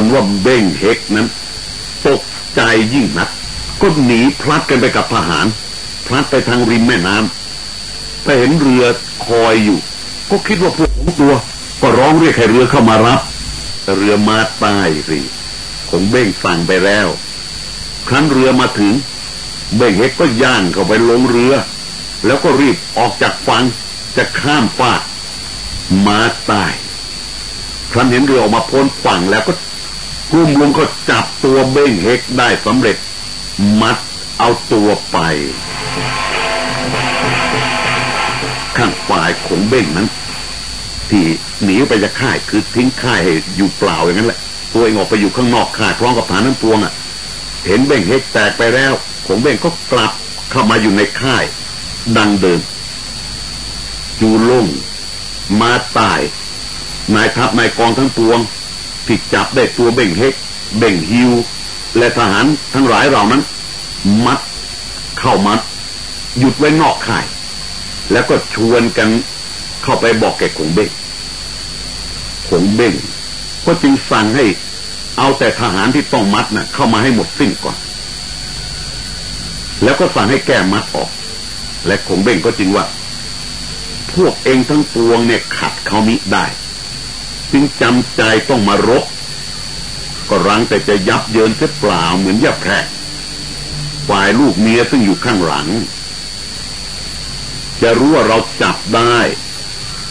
นว่าเบ้งเฮกนั้น ตกใจยิ่งนัก ก็หนีพลัดกันไปกับทหาร พลัดไปทางริมแม่น้ำไปเห็นเรือคอยอยู่ ก็คิดว่าพวกของตัว ก็ร้องเรียกให้เรือเข้ามารับแต่เรือมาตายสิคงเบ้งสั่งไปแล้ว ครั้นเรือมาถึง เบ้งเฮกก็ย่างเข้าไปลงเรือ แล้วก็รีบออกจากฝั่งจะข้ามฟากมาตายครั้นเห็นเรือออกมาพ้นฝั่งแล้วก็ กลุ่มลุงก็จับตัวเบ้งเฮกได้สำเร็จ มัดเอาตัวไป ข้างฝ่ายของเบ้งนั้น ที่หนีไปจากค่ายคือทิ้งค่ายให้อยู่เปล่าอย่างนั้นแหละ ตัวเองออกไปอยู่ข้างนอกค่ายพร้อมกับฐานน้ำปวงอะ เห็นเบ้งเฮกแตกไปแล้วของเบ้งก็กลับเข้ามาอยู่ในค่าย ดังเดิมจูล่งมาตาย นายทัพนายกองทั้งปวง ที่จับได้ตัวเบ่งเฮกเบ่งฮิว และทหารทั้งหลายเหล่านั้น มัดเข้ามัด หยุดไว้นอกค่าย แล้วก็ชวนกันเข้าไปบอกแก่ขงเบ้งขงเบ้งก็จึงสั่งให้เอาแต่ทหารที่ต้องมัดนะ่ะ เข้ามาให้หมดสิ้นก่อน แล้วก็สั่งให้แก้มัดออก และขงเบ้งก็จึงว่า พวกเองทั้งปวงเนี่ยขัดเขามิได้ จึงจำใจต้องมารบก็รังแต่จะยับเยินเสียเปล่าเหมือนยับแพรกฝ่ายลูกเมียซึ่งอยู่ข้างหลัง จะรู้ว่าเราจับได้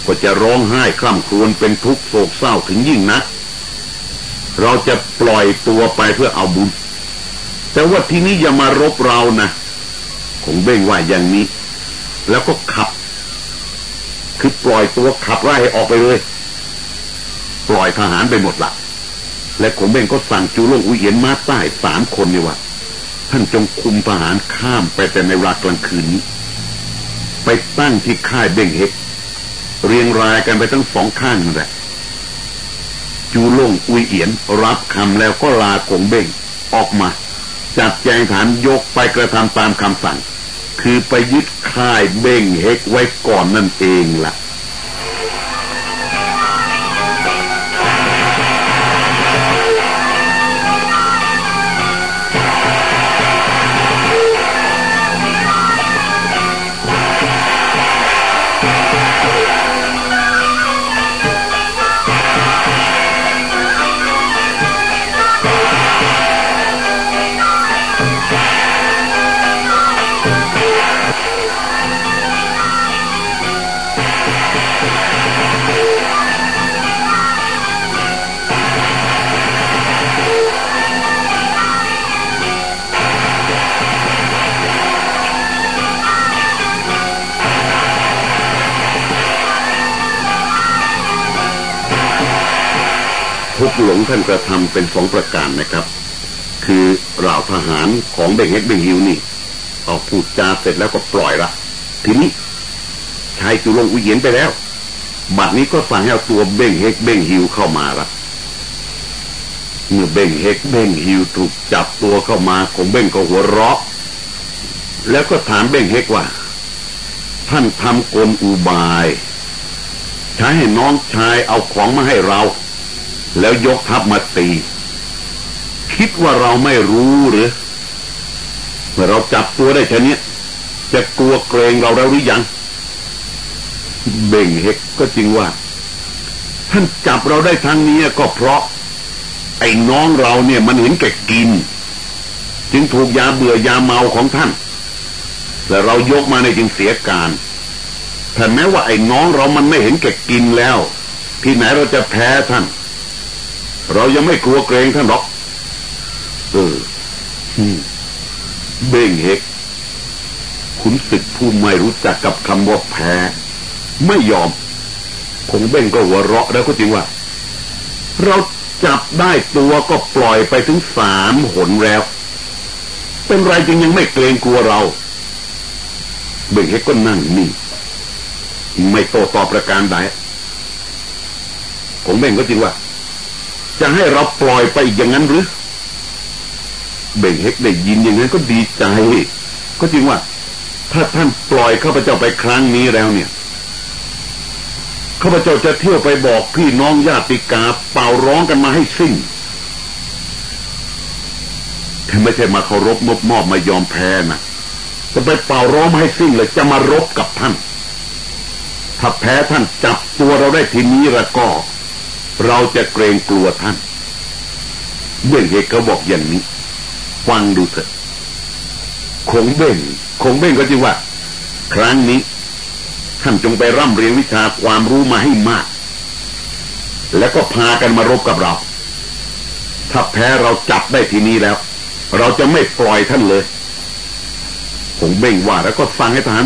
ก็จะร้องไห้คร่ำครวญเป็นทุกโศกเศร้าถึงยิ่งนัก เราจะปล่อยตัวไปเพื่อเอาบุญ แต่ว่าทีนี้อย่ามารบเรานะคงเบ่งว่าอย่างนี้ แล้วก็ขับ คือปล่อยตัวขับไล่ออกไปเลย ปล่อยทหารไปหมดละและผมเองก็สั่งจูโลงอุเยียนมาใต้สามคนนี่ว่าท่านจงคุมทหารข้ามไปแต่ในเวลากลางคืนนี้ ไปตั้งที่ค่ายเบงเฮกเรียงรายกันไปทั้งสองข้างนั่นแหละจูโลงอุเอียนรับคำแล้วก็ลาคงเบงออกมา จัดแจงฐานยกไปกระทำตามคำสั่ง คือไปยึดค่ายเบ่งเฮกไว้ก่อนนั่นเองละ่ะ ลงท่านกระทำเป็นสองประการนะครับ คือเหล่าทหารของเบ้งเฮ็กเบ้งฮิวนี่ออกพูดจาเสร็จแล้วก็ปล่อยละทีนี้ใช้จูล่งอุยเอี๋ยนไปแล้ว บัดนี้ก็สั่งให้เอาตัวเบ้งเฮ็กเบ้งฮิวเข้ามาละเมื่อเบ้งเฮ็กเบ้งฮิวถูกจับตัวเข้ามาขงเบ้งก็หัวเราะ แล้วก็ถามเบ้งเฮ็กว่า ท่านทำกลอุบาย ใช้ให้น้องชายเอาของมาให้เรา แล้วยกทัพมาตี คิดว่าเราไม่รู้หรือเมื่อเราจับตัวได้แค่นี้จะกลัวเกรงเราแล้วหรือยัง เบ่งเฮกก็จริงว่า ท่านจับเราได้ทางนี้ก็เพราะ ไอ้น้องเราเนี่ยมันเห็นแก่กิน จึงถูกยาเบื่อยาเมาของท่านและเรายกมาในจึงเสียการแต่แม้ว่าไอ้น้องเรามันไม่เห็นแก่กินแล้ว ที่ไหนเราจะแพ้ท่าน เรายังไม่กลัวเกรงท่านหรอก เออเบ่งเฮกขุนศึกผู้ไม่รู้จักกับคำว่าแพ้ ไม่ยอม คงเบ่งก็หัวเราะแล้วก็จริงว่า เราจับได้ตัวก็ปล่อยไปถึงสามหนแล้ว เป็นไรจึงยังไม่เกรงกลัวเรา เบ่งเฮกก็นั่งนิ่งไม่โตตอบประการใดคงเบ่งก็จริงว่า จะให้เราปล่อยไปอีกอย่างนั้นหรือ เบ่งเฮกได้ยินอย่างนั้นก็ดีใจ ก็จริงว่า ถ้าท่านปล่อยข้าพเจ้าไปครั้งนี้แล้วเนี่ยข้าพเจ้าจะเที่ยวไปบอกพี่น้องญาติกาเป่าร้องกันมาให้สิ้นแต่ไม่ใช่มาเคารพมอบมอบมายอมแพ้นะจะไปเป่าร้องให้สิ้นเลยจะมารบกับท่าน ถ้าแพ้ท่านจับตัวเราได้ทีนี้ละก็ เราจะเกรงกลัวท่านเบ่งเอกเขาบอกอย่างนี้ ฟังดูเถอะคงเบ่งคงเบ่งก็จริงว่า ครั้งนี้ ท่านจงไปร่ำเรียนวิชาความรู้มาให้มาก แล้วก็พากันมารบกับเรา ถ้าแพ้เราจับได้ทีนี้แล้ว เราจะไม่ปล่อยท่านเลยคงเบ่งว่าแล้วก็สั่งให้ทหาร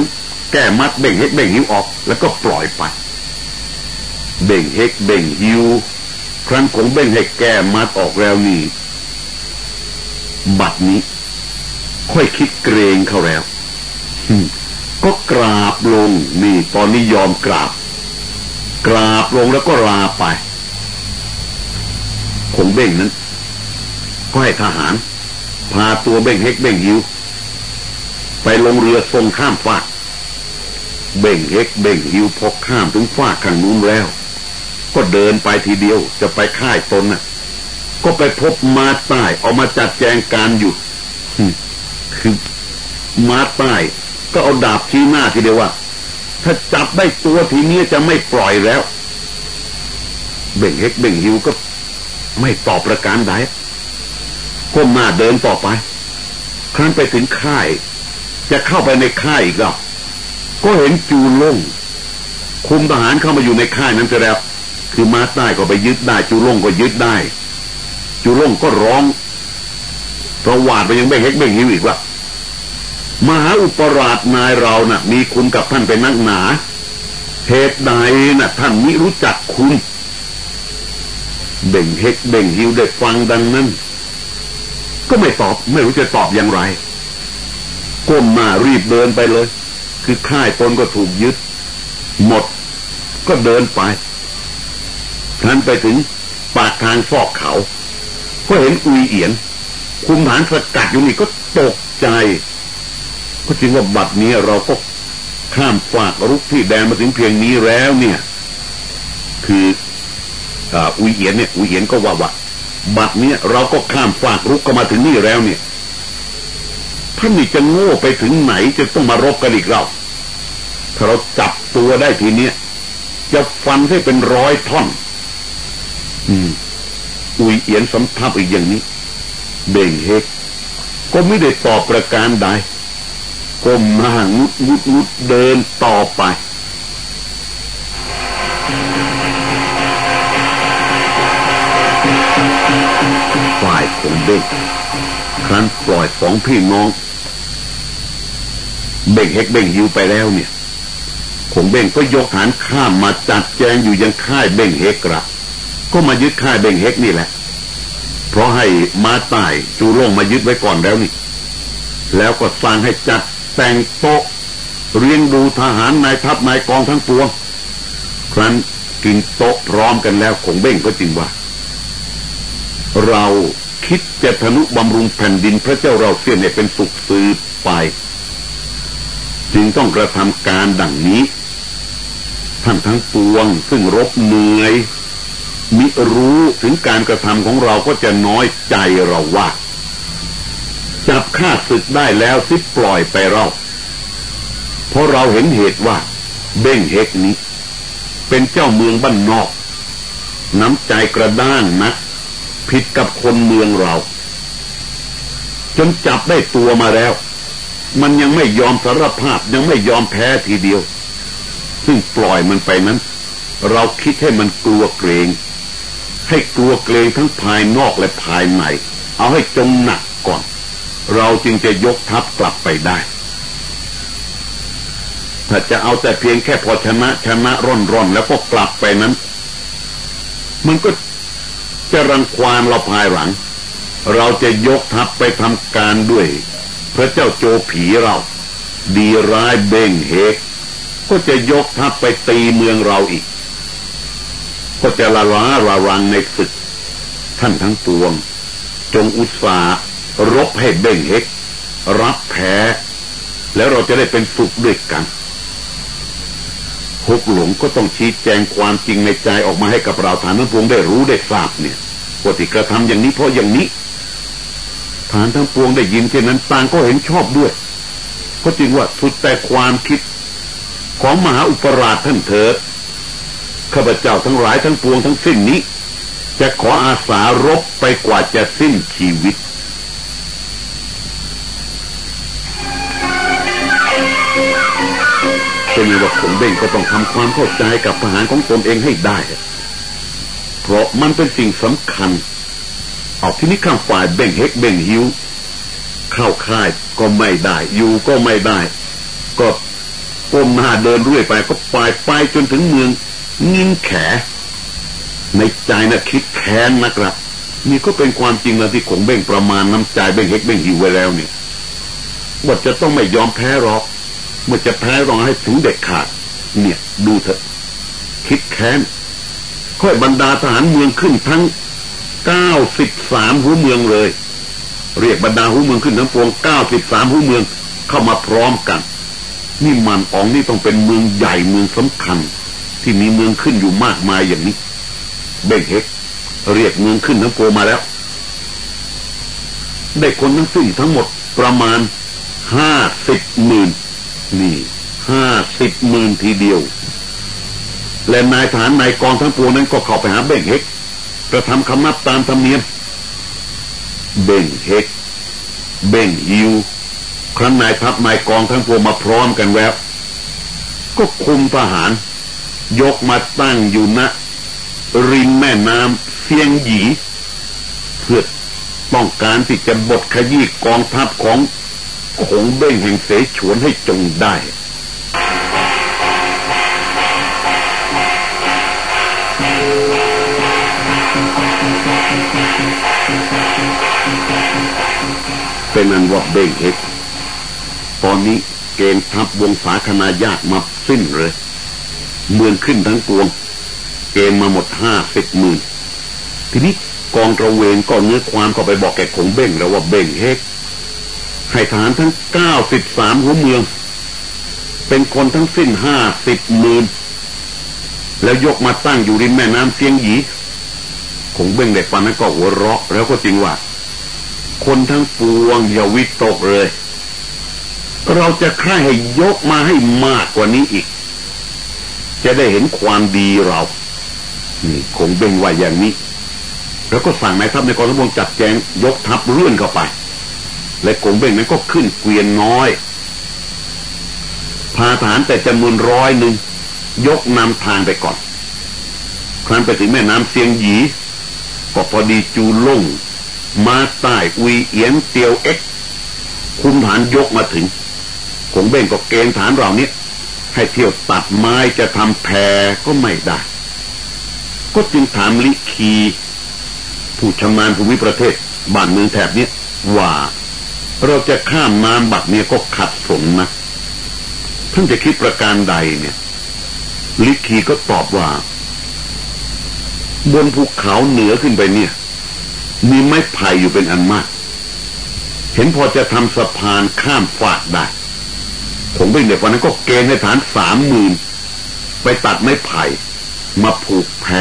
แก้มัดเบ่งเฮกเบ่งหิวออก แล้วก็ปล่อยไป เบ่งเฮกเบ่งหิว ครั้นคงเบ่งให้แก้มัดออกแล้วนี่ บัดนี้ ค่อยคิดเกรงเขาแล้วก็กราบลงนี่ ตอนนี้ยอมกราบ กราบลงแล้วก็ลาไป คงเบ่งนั้นก็ให้ทหาร พาตัวเบ่งเฮกเบ่งหิว ไปลงเรือทรงข้ามฟากเบ่งเฮกเบ่งหิวพกข้ามถึงฟากข้างนู้นแล้ว ก็เดินไปทีเดียวจะไปค่ายตนน่ะ ก็ไปพบมาใต้ออกมาจัดแจงการอยู่คือมาใต้ก็เอาดาบชี้หน้าทีเดียวว่า ถ้าจับได้ตัวทีนี้จะไม่ปล่อยแล้ว เบ่งเฮกเบ่งหิวก็ไม่ตอบประการใดก้มหน้าเดินต่อไป ครั้นไปถึงค่าย จะเข้าไปในค่ายอีกแล้วก็เห็นจูล่งคุมทหารเข้ามาอยู่ในค่ายนั้นจะแล้ว คือมาใต้ก็ไปยึดได้ จูล่งก็ยึดได้ จูล่งก็ร้องประวาดไปยังไม่เฮกเบ่งหิวอีกว่ามหาอุปราชนายเรานะ่ะ มีคุณกับท่านเป็นนักหนาเหตุใดนะ่ะ ท่านมิรู้จักคุณ เบ่งเฮกเบ่งหิวได้ฟังดังนั้น ก็ไม่ตอบไม่รู้จะตอบอย่างไรก้มมารีบเดินไปเลย คือค่ายตนก็ถูกยึด หมด ก็เดินไป ท่านไปถึงปากทางฟอกเขา ก็เห็นอุยเอียน คุมฐานสกัดอยู่นี่ก็ตกใจ ก็จริงว่าบัดนี้เราก็ข้ามฝากรุกที่แดนมาถึงเพียงนี้แล้วเนี่ย คืออุยเอียนเนี่ยอุยเอียนก็ว่าว่าบัดนี้เราก็ข้ามฝากรุกก็มาถึงนี่แล้วเนี่ยท่านนี่จะโง่ไปถึงไหนจะต้องมารบกันอีกเรา ถ้าเราจับตัวได้ทีเนี้ยจะฟันให้เป็นร้อยท่อน อืมอุยเอียนสำทับอีกอย่างนี้ เบ่งเฮก ก็ไม่ได้ตอบประการใดก้มหน้างุดงุดงุดเดินต่อไปฝ่ายคงเบ่งครั้นปล่อยสองพี่น้อง เบ่งเฮกเบ่งยิวไปแล้วเนี่ยคงเบ่งก็ยกฐานข้ามมาจัดแจงอยู่ยังค่ายเบ่งเฮกระ ก็มายึดค่ายเบงเฮกนี่แหละ เพราะให้มาตายจูร่งมายึดไว้ก่อนแล้วนี่ แล้วก็สั่งให้จัดแต่งโต๊ะเรียงดูทหารนายทัพนายกองทั้งปวง ครั้นกินโต๊ะพร้อมกันแล้วคงเบ่งก็จริงว่า เราคิดจะทนุบำรุงแผ่นดินพระเจ้าเราเสียเนี่ยเป็นสุขสืบไป จึงต้องกระทำการดังนี้ท่านทั้งปวงซึ่งรบเหนื่อย มิรู้ถึงการกระทำของเราก็จะน้อยใจเราว่า จับข้าศึกได้แล้วสิปล่อยไปเราเพราะเราเห็นเหตุว่า เบ้งเฮกนี้ เป็นเจ้าเมืองบ้านนอก น้ำใจกระด้างนักผิดกับคนเมืองเรา จนจับได้ตัวมาแล้ว มันยังไม่ยอมสารภาพยังไม่ยอมแพ้ทีเดียว ซึ่งปล่อยมันไปนั้น เราคิดให้มันกลัวเกรง ให้กลัวเกรงทั้งภายนอกและภายใน เอาให้จงหนักก่อน เราจึงจะยกทัพกลับไปได้ ถ้าจะเอาแต่เพียงแค่พอชนะชนะร่อนร่อนแล้วก็กลับไปนั้น มันก็จะรังควานเราภายหลัง เราจะยกทัพไปทำการด้วย พระเจ้าโจผีเรา ดีร้ายเบ่งเฮกก็จะยกทัพไปตีเมืองเราอีก ก็จะละล้าระรังในศึก ท่านทั้งปวง จงอุตสาห์รบให้เบ่งเฮกรับแพ้แล้วเราจะได้เป็นสุขด้วยกันฮกหลงก็ต้องชี้แจงความจริงในใจออกมาให้กับเราฐานทั้งปวงได้รู้ได้ทราบเนี่ยว่าที่กระทำอย่างนี้เพราะอย่างนี้ ฐานทั้งปวงได้ยินเช่นนั้นต่างก็เห็นชอบด้วยก็จริงว่าสุดแต่ความคิด ของมหาอุปราชท่านเถิด ข้าพเจ้าทั้งหลายทั้งปวงทั้งสิ้นนี้ จะขออาสารบไปกว่าจะสิ้นชีวิตจะมีว่าผมเบ่งก็ต้องทำความเข้าใจกับทหารของตนเองให้ได้ เพราะมันเป็นสิ่งสำคัญ เอาที่นี้ข้างฝ่ายเบ่งเฮกเบ่งหิวเข้าค่ายก็ไม่ได้ อยู่ก็ไม่ได้ ก็ก้มหน้าเดินเรื่อยไปก็ไปไปจนถึงเมือง งินแขในใจนะ่ะคิดแค้นนะครับ นี่ก็เป็นความจริงแล้วที่ขงเบ่งประมาณน้ำใจเบ่งเฮกเบ่งหิวไว้แล้วเนี่ยว่าจะต้องไม่ยอมแพ้หรอกเมื่อจะแพ้รองให้ถึงเด็กขาด เนี่ย ดูเถอะ คิดแค้น ค่อยบรรดาทหารเมืองขึ้นทั้งเก้าสิบสามหัวเมืองเลย เรียกบรรดาหัวเมืองขึ้นทั้งปวงเก้าสิบสามหัวเมืองเข้ามาพร้อมกัน นี่มันอองนี่ต้องเป็นเมืองใหญ่เมืองสำคัญ ที่มีเมืองขึ้นอยู่มากมายอย่างนี้ เบ่งเฮกเรียกเมืองขึ้นทั้งปวงมาแล้ว ได้คนทั้งสิ้นทั้งหมดประมาณห้าสิบหมื่นนี่ห้าสิบหมื่นทีเดียว และนายฐานนายกองทั้งปวงนั้นก็เข้าไปหาเบ่งเฮกกระทำคำนับตามธรรมเนียม เบ่งเฮกเบ่งฮิวครั้นนายทัพนายกองทั้งปวงมาพร้อมกันแวบก็คุมทหาร ยกมาตั้งอยู่ณริมแม่น้ำเซียงหยี เพื่อต้องการที่จะบดขยี้กองทัพของคงเบ้งแห่งเสฉวนให้จงได้ เป็นอันว่าเบ้งเฮกตอนนี้เกณฑ์ทัพวงศาคณาญาติมาสิ้นเลย เมืองขึ้นทั้งปวง เกณฑ์มาหมดห้าสิบหมื่นทีนี้กองตระเวนก็เนื้อความก็ไปบอกแก่คงเบ้งแล้วว่าเบ้งเฮกให้ฐานทั้งเก้าสิบสามหัวเมือง เป็นคนทั้งสิ้นห้าสิบหมื่นแล้วยกมาตั้งอยู่ริมแม่น้ำเสียงหยีคงเบ้งเด็กปันนั้นก็หัวเราะ แล้วก็จริงว่า คนทั้งปวงอย่าวิตกเลย เราจะใคร่ให้ยกมาให้มากกว่านี้อีก จะได้เห็นความดีเรา นี่คงเบ้งว่าอย่างนี้ แล้วก็สั่งนายทัพในกองทัพบกจัดแจงยกทัพเรื่อนเข้าไป และกงเบ้งนั้นก็ขึ้นเกวียนน้อย พาฐานแต่จำนวนร้อยหนึ่งยกนำทางไปก่อน ครั้นไปถึงแม่น้ำเซียงหยีก็พอดีจูล่ง มาใต้อุยเอียนเตียวเอ็กคุมฐานยกมาถึงกงเบ้งก็เกณฑ์ฐานเรานี้ ให้เที่ยวตัดไม้จะทำแพรก็ไม่ได้ ก็จึงถามลิคี ผู้ชำนาญภูมิประเทศบ้านเมืองแถบนี้ว่า เราจะข้ามน้ำบัดเนี่ยก็ขัดสนนะท่านจะคิดประการใดเนี่ย ลิคีก็ตอบว่า บนภูเขาเหนือขึ้นไปเนี่ย มีไม้ไผ่อยู่เป็นอันมาก เห็นพอจะทำสะพานข้ามฝากได้ ผมเป็นเด็กวันนั้นก็เกณฑ์ให้ฐานสามหมื่นไปตัดไม้ไผ่ มาผูกแพร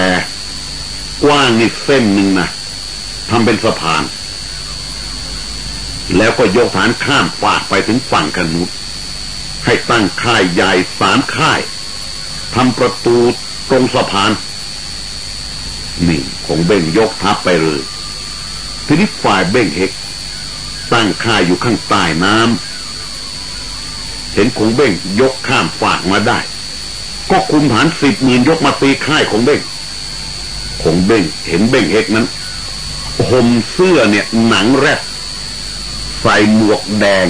กว้างนี่เส้นหนึ่งนะทำเป็นสะพาน แล้วก็ยกฐานข้ามฝากไปถึงฝั่งกันนุษให้ตั้งค่ายใหญ่สามค่ายทำประตูตรงสะพานนี่คงเบ่งยกทัพไปเลยทีนี้ฝ่ายเบ่งเฮกตั้งค่ายอยู่ข้างใต้น้ำ เห็นคงเบ่งยกข้ามฝากมาได้ ก็คุมฐานสิบหมื่นยกมาตีค่ายของเบ่งคงเบ่งเห็นเบ่งเฮกนั้นห่มเสื้อเนี่ยหนังแรดใส่หมวกแดง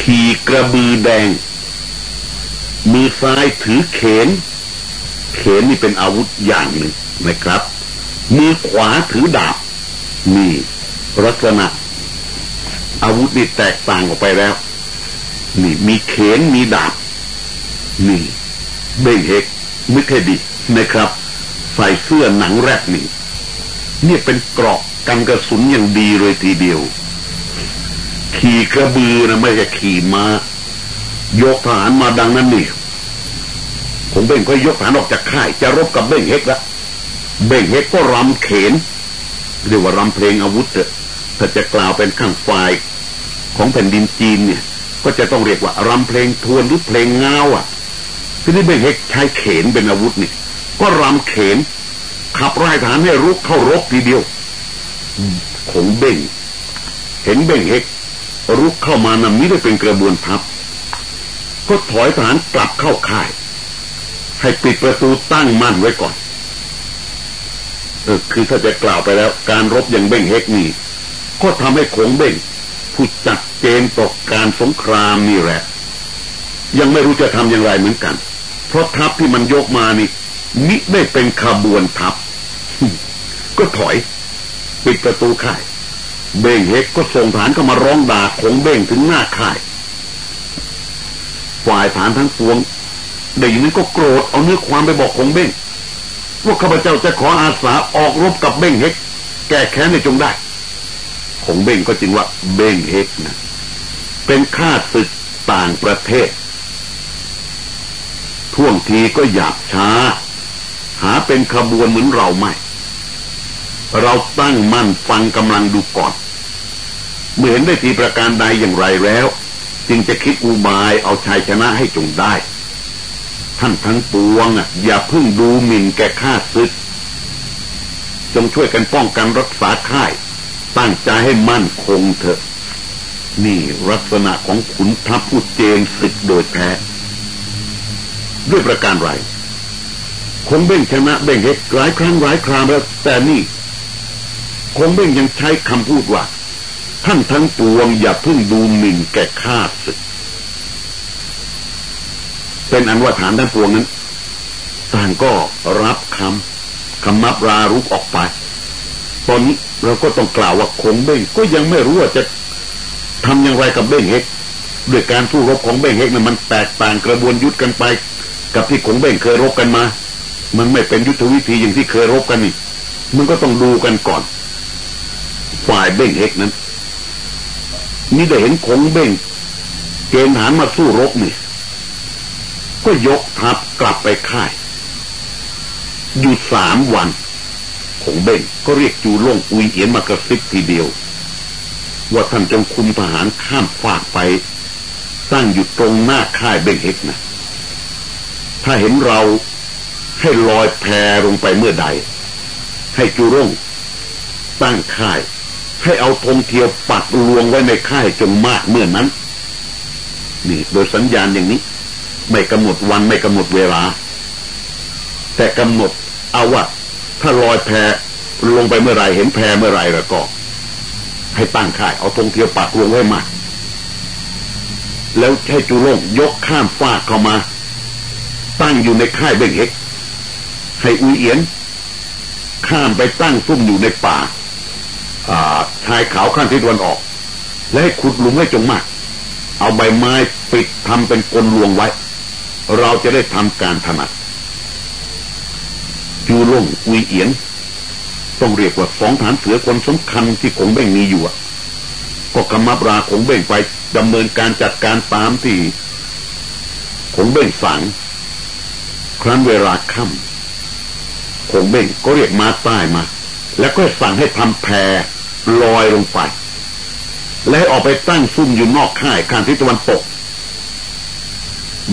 ขี่กระบือแดง มือซ้ายถือเขน เขนนี่เป็นอาวุธอย่างหนึ่งนะครับ มือขวาถือดาบนี่ลักษณะ อาวุธนี่แตกต่างออกไปแล้ว นี่มีเขนมีดาบ นี่เบ่งเฮกไม่เคยดีนะครับ ใส่เสื้อหนังแรกนี่เนี่ยเป็นเกราะกันกระสุนอย่างดีเลยทีเดียว ขี่กระบือนะไม่ใช่ขี่มา้ายกทหารมาดังนั้นนี่ผมเบ่งก็ยกทหารออกจากค่าย จะรบกับเบ่งเฮกละเบ่งเฮกก็รำเขนเรียกว่ารำเพลงอาวุธเถอะถ้าจะกล่าวเป็นข้างฝ่ายของแผ่นดินจีนเนี่ย ก็จะต้องเรียกว่ารำเพลงทวนหรือเพลงเงาอะที่นี่เบ่งเฮกใช้เขนเป็นอาวุธนี่ก็รำเขน ขับไล่ทหารให้รุกเข้ารบทีเดียวขงเบ่ง เห็นเบ่งเฮกรุกเข้ามานำนี้ได้เป็นกระบวนทัพ ก็ถอยทหารกลับเข้าค่าย ให้ปิดประตูตั้งมั่นไว้ก่อน เออคือถ้าจะกล่าวไปแล้ว การรบอย่างเบ่งเฮกนี่ก็ทำให้ขงเบ่ง ผู้จัด เจนตกการสงครามนี่แหละ ยังไม่รู้จะทำอย่างไรเหมือนกัน เพราะทัพที่มันยกมานี่มิได้เป็นขบวนทัพ ก็ถอย ปิดประตูค่าย เบ่งเฮกก็ส่งฐานเข้ามาร้องด่าของเบ่งถึงหน้าค่าย ฝ่ายฐานทั้งปวงได้ยินนั้นก็โกรธเอาเนื้อความไปบอกของเบ่งว่าข้าพเจ้าจะขออาสาออกรบกับเบ่งเฮกแก้แค้นในจงได้ ของเบ่งก็จึงว่าเบ่งเฮกนะ เป็นข้าศึกต่างประเทศ ท่วงทีก็หยาบช้า หาเป็นขบวนเหมือนเราไม่ เราตั้งมั่นฟังกำลังดูก่อน เมื่อเห็นได้ทีประการใดอย่างไรแล้ว จึงจะคิดอุบายเอาชัยชนะให้จงได้ ท่านทั้งปวงอะอย่าเพึ่งดูหมิ่นแก่ข้าศึก จงช่วยกันป้องกันรักษาค่าย ตั้งใจให้มั่นคงเถอะ นี่ลักษณะของขุนทัพผู้เจนศึกโดยแท้ด้วยประการไรคงเบ่งชนะเบ่งเฮกหลายครั้งหลายครามแล้วแต่นี่ คงเบ่งยังใช้คำพูดว่า ท่านทั้งปวงอย่าเพิ่งดูหมิ่นแก่ข้าศึก เป็นอันว่าฐานทั้งปวงนั้นต่างก็รับคำคำนับรารุกออกไป ตอนนี้เราก็ต้องกล่าวว่าคงเบ่งก็ยังไม่รู้ว่าจะ ทำอย่างไรกับเบ่งเฮกด้วยการสู้รบของเบ่งเฮกนั้นมันแตกต่างกระบวนยุทธกันไป กับที่คงเบ่งเคยรบกันมา มันไม่เป็นยุทธวิธีอย่างที่เคยรบกันนี่มันก็ต้องดูกันก่อน ฝ่ายเบ่งเฮกนั้นนี่ได้เห็นคงเบ่งเกณฑ์ทหารมาสู้รบนี่ก็ยกทัพกลับไปค่ายอยู่สามวันคงเบ่งก็เรียกจูล่งอุยเอียนมากระซิบทีเดียว ว่าท่านจงคุมทหารข้ามฟากไปตั้งอยู่ตรงหน้าค่ายเบงเฮกนะ ถ้าเห็นเราให้ลอยแพลงไปเมื่อใด ให้จูร่ง ตั้งค่าย ให้เอาธงเทียวปักลวงไว้ในค่ายจนมากเมื่อนั้น นี่โดยสัญญาณอย่างนี้ ไม่กำหนดวันไม่กำหนดเวลา แต่กำหนดเอาว่าถ้าลอยแพลงไปเมื่อไรเห็นแพเมื่อไรแล้วก็ ให้ตั้งค่าย เอาธงเทียวปักลวงไว้มากแล้วให้จูร่งยกข้ามฟากเข้ามา ตั้งอยู่ในค่ายเบ่งเฮกให้อุยเอียน ข้ามไปตั้งซุ่มอยู่ในป่าชายขาวข้างทิศตะวันออก และให้ขุดหลุมให้จงมาก เอาใบไม้ปิดทำเป็นกลลวงไว้ เราจะได้ทำการถนัดจูล่งอุยเอียน ต้องเรียกว่าสองฐานเสือคนสำคัญที่คงเบ่งมีอยู่ก็กำมับราคงเบ่งไปดำเนินการจัดการตามที่คงเบ่งสั่งครั้นเวลาค่ำคงเบ่งก็เรียกมาใต้มา แล้วก็สั่งให้ทำแพลอยลงไป และให้ออกไปตั้งซุ่มอยู่นอกค่ายข้างทิศตะวันตก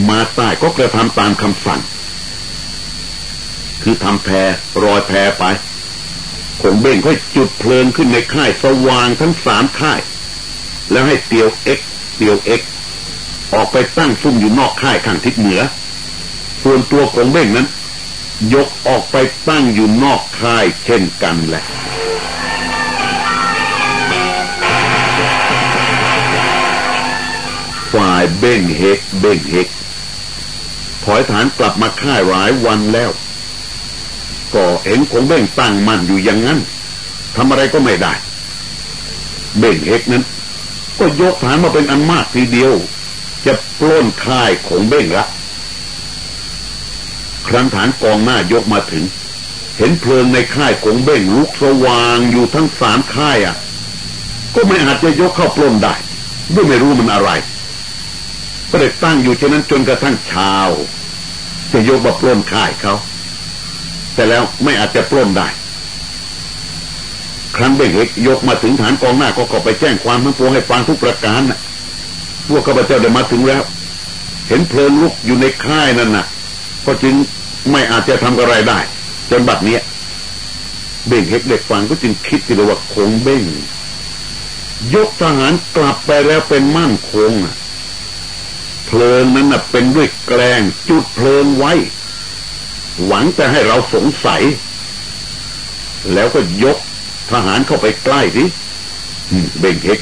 มาใต้ก็กระทำตามคำสั่ง คือทำแพรลอยแพไป คงเบ่งก็จุดเพลิงขึ้นในค่ายสว่างทั้งสามค่าย แล้วให้เตียวเอ็กเตียวเอ็กออกไปตั้งซุ่มอยู่นอกค่ายข้างทิศเหนือ ส่วนตัวคงเบ่งนั้น ยกออกไปตั้งอยู่นอกค่ายเช่นกันแหละฝ่ายเบ้งเฮกเบ้งเฮกถอยฐานกลับมาค่ายหลายวันแล้ว ก็เห็นคงเบ้งตั้งมั่นอยู่อย่างนั้นทำอะไรก็ไม่ได้ เบ้งเฮกนั้น ก็ยกฐานมาเป็นอันมากทีเดียว จะปล้นค่ายของเบ้งละครั้งฐานกองหน้ายกมาถึง เห็นเพลิงในค่ายของเบ้งลุกสว่างอยู่ทั้งสามค่ายอะ ก็ไม่อาจจะยกเข้าปล้นได้ด้วยไม่รู้มันอะไรก็ได้ตั้งอยู่เช่นนั้นจนกระทั่งเช้าจะยกมาปล้นค่ายเขา แต่แล้วไม่อาจจะปล้นได้ ครั้นเบ่งเฮกยกมาถึงฐานกองหน้าก็ขอไปแจ้งความทั้งปวงให้ฟังทุกประการนะพวกข้าพเจ้าได้มาถึงแล้ว เห็นเพลิงลุกอยู่ในค่ายนั่นน่ะ ก็จึงไม่อาจจะทำอะไรได้ จนบัดเนี้ยเบ่งเฮกเด็กฟังก็จึงคิดเลยว่าคงเบ่ง ยกทหารกลับไปแล้วเป็นมั่นคงอะเพลิงนั้นน่ะเป็นด้วยแกล้งจุดเพลิงไว้ หวังจะให้เราสงสัย แล้วก็ยกทหารเข้าไปใกล้สิเบ่งเฮก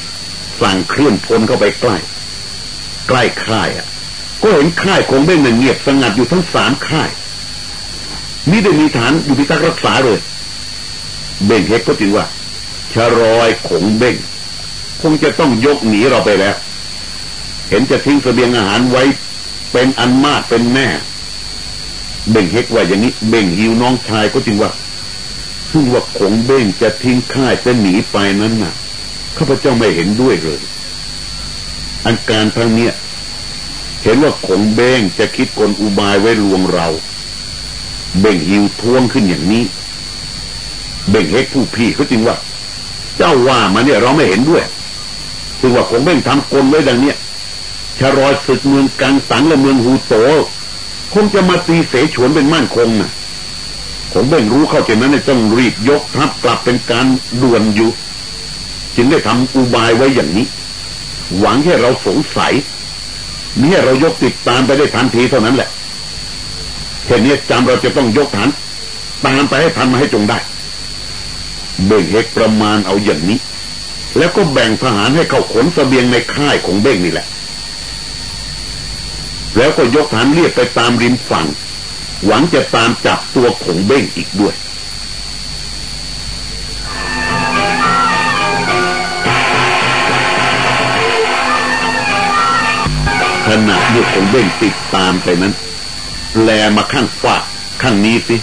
สั่งเคลื่อนพลเข้าไปใกล้ ใกล้ค่ายอะ ก็เห็นค่ายของเบ้งเงียบสงัดอยู่ทั้งสามค่ายนี่ได้มีฐานอยู่พิทักษ์รักษาเลย เบ่งเฮกก็จึงว่าชะรอยขงเบ้งคงจะต้องยกหนีเราไปแล้ว เห็นจะทิ้งเสบียงอาหารไว้ เป็นอันมากเป็นแน่ เบ่งเฮกว่าอย่างนี้เบ่งหิวน้องชายก็จึงว่าซึ่งว่าขงเบ้งจะทิ้งค่ายจะหนีไปนั้นน่ะข้าพเจ้าไม่เห็นด้วยเลย อันการทั้งเนี้ยเห็นว่าขงเบ้งจะคิดกลอุบายไว้ลวงเรา เบ่งหิวท้วงขึ้นอย่างนี้ เบ่งเฮกผู้พี่เขาจริงว่า เจ้าว่ามาเนี่ยเราไม่เห็นด้วยซึ่งว่าขงเบ้งทำกลไว้ดังเนี้ยชะรอยศึกเมืองกังสังและเมืองฮูโต คงจะมาตีเสฉวนเป็นมั่นคงนะ่ะผมเบ่งรู้เข้าใจนั้นต้องรีบยกทัพกลับเป็นการด่วนอยู่ จึงได้ทำอุบายไว้อย่างนี้ หวังให้เราสงสัยเนี่ยเรายกติดตามไปได้ทันทีเท่านั้นแหละแค่นี้จำเราจะต้องยกฐานตามไปให้ทันมาให้จงได้ เบ่งเฮกประมาณเอาอย่างนี้ แล้วก็แบ่งทหารให้เข้าขนสเสบียงในค่ายของเบ้งนี่แหละ แล้วก็ยกฐานเรียกไปตามริมฝั่ง หวังจะตามจับตัวขงเบ้งอีกด้วยขณะที่ขงเบ้งติดตามไปนั้น แลมาข้างฝากข้างนี้สิ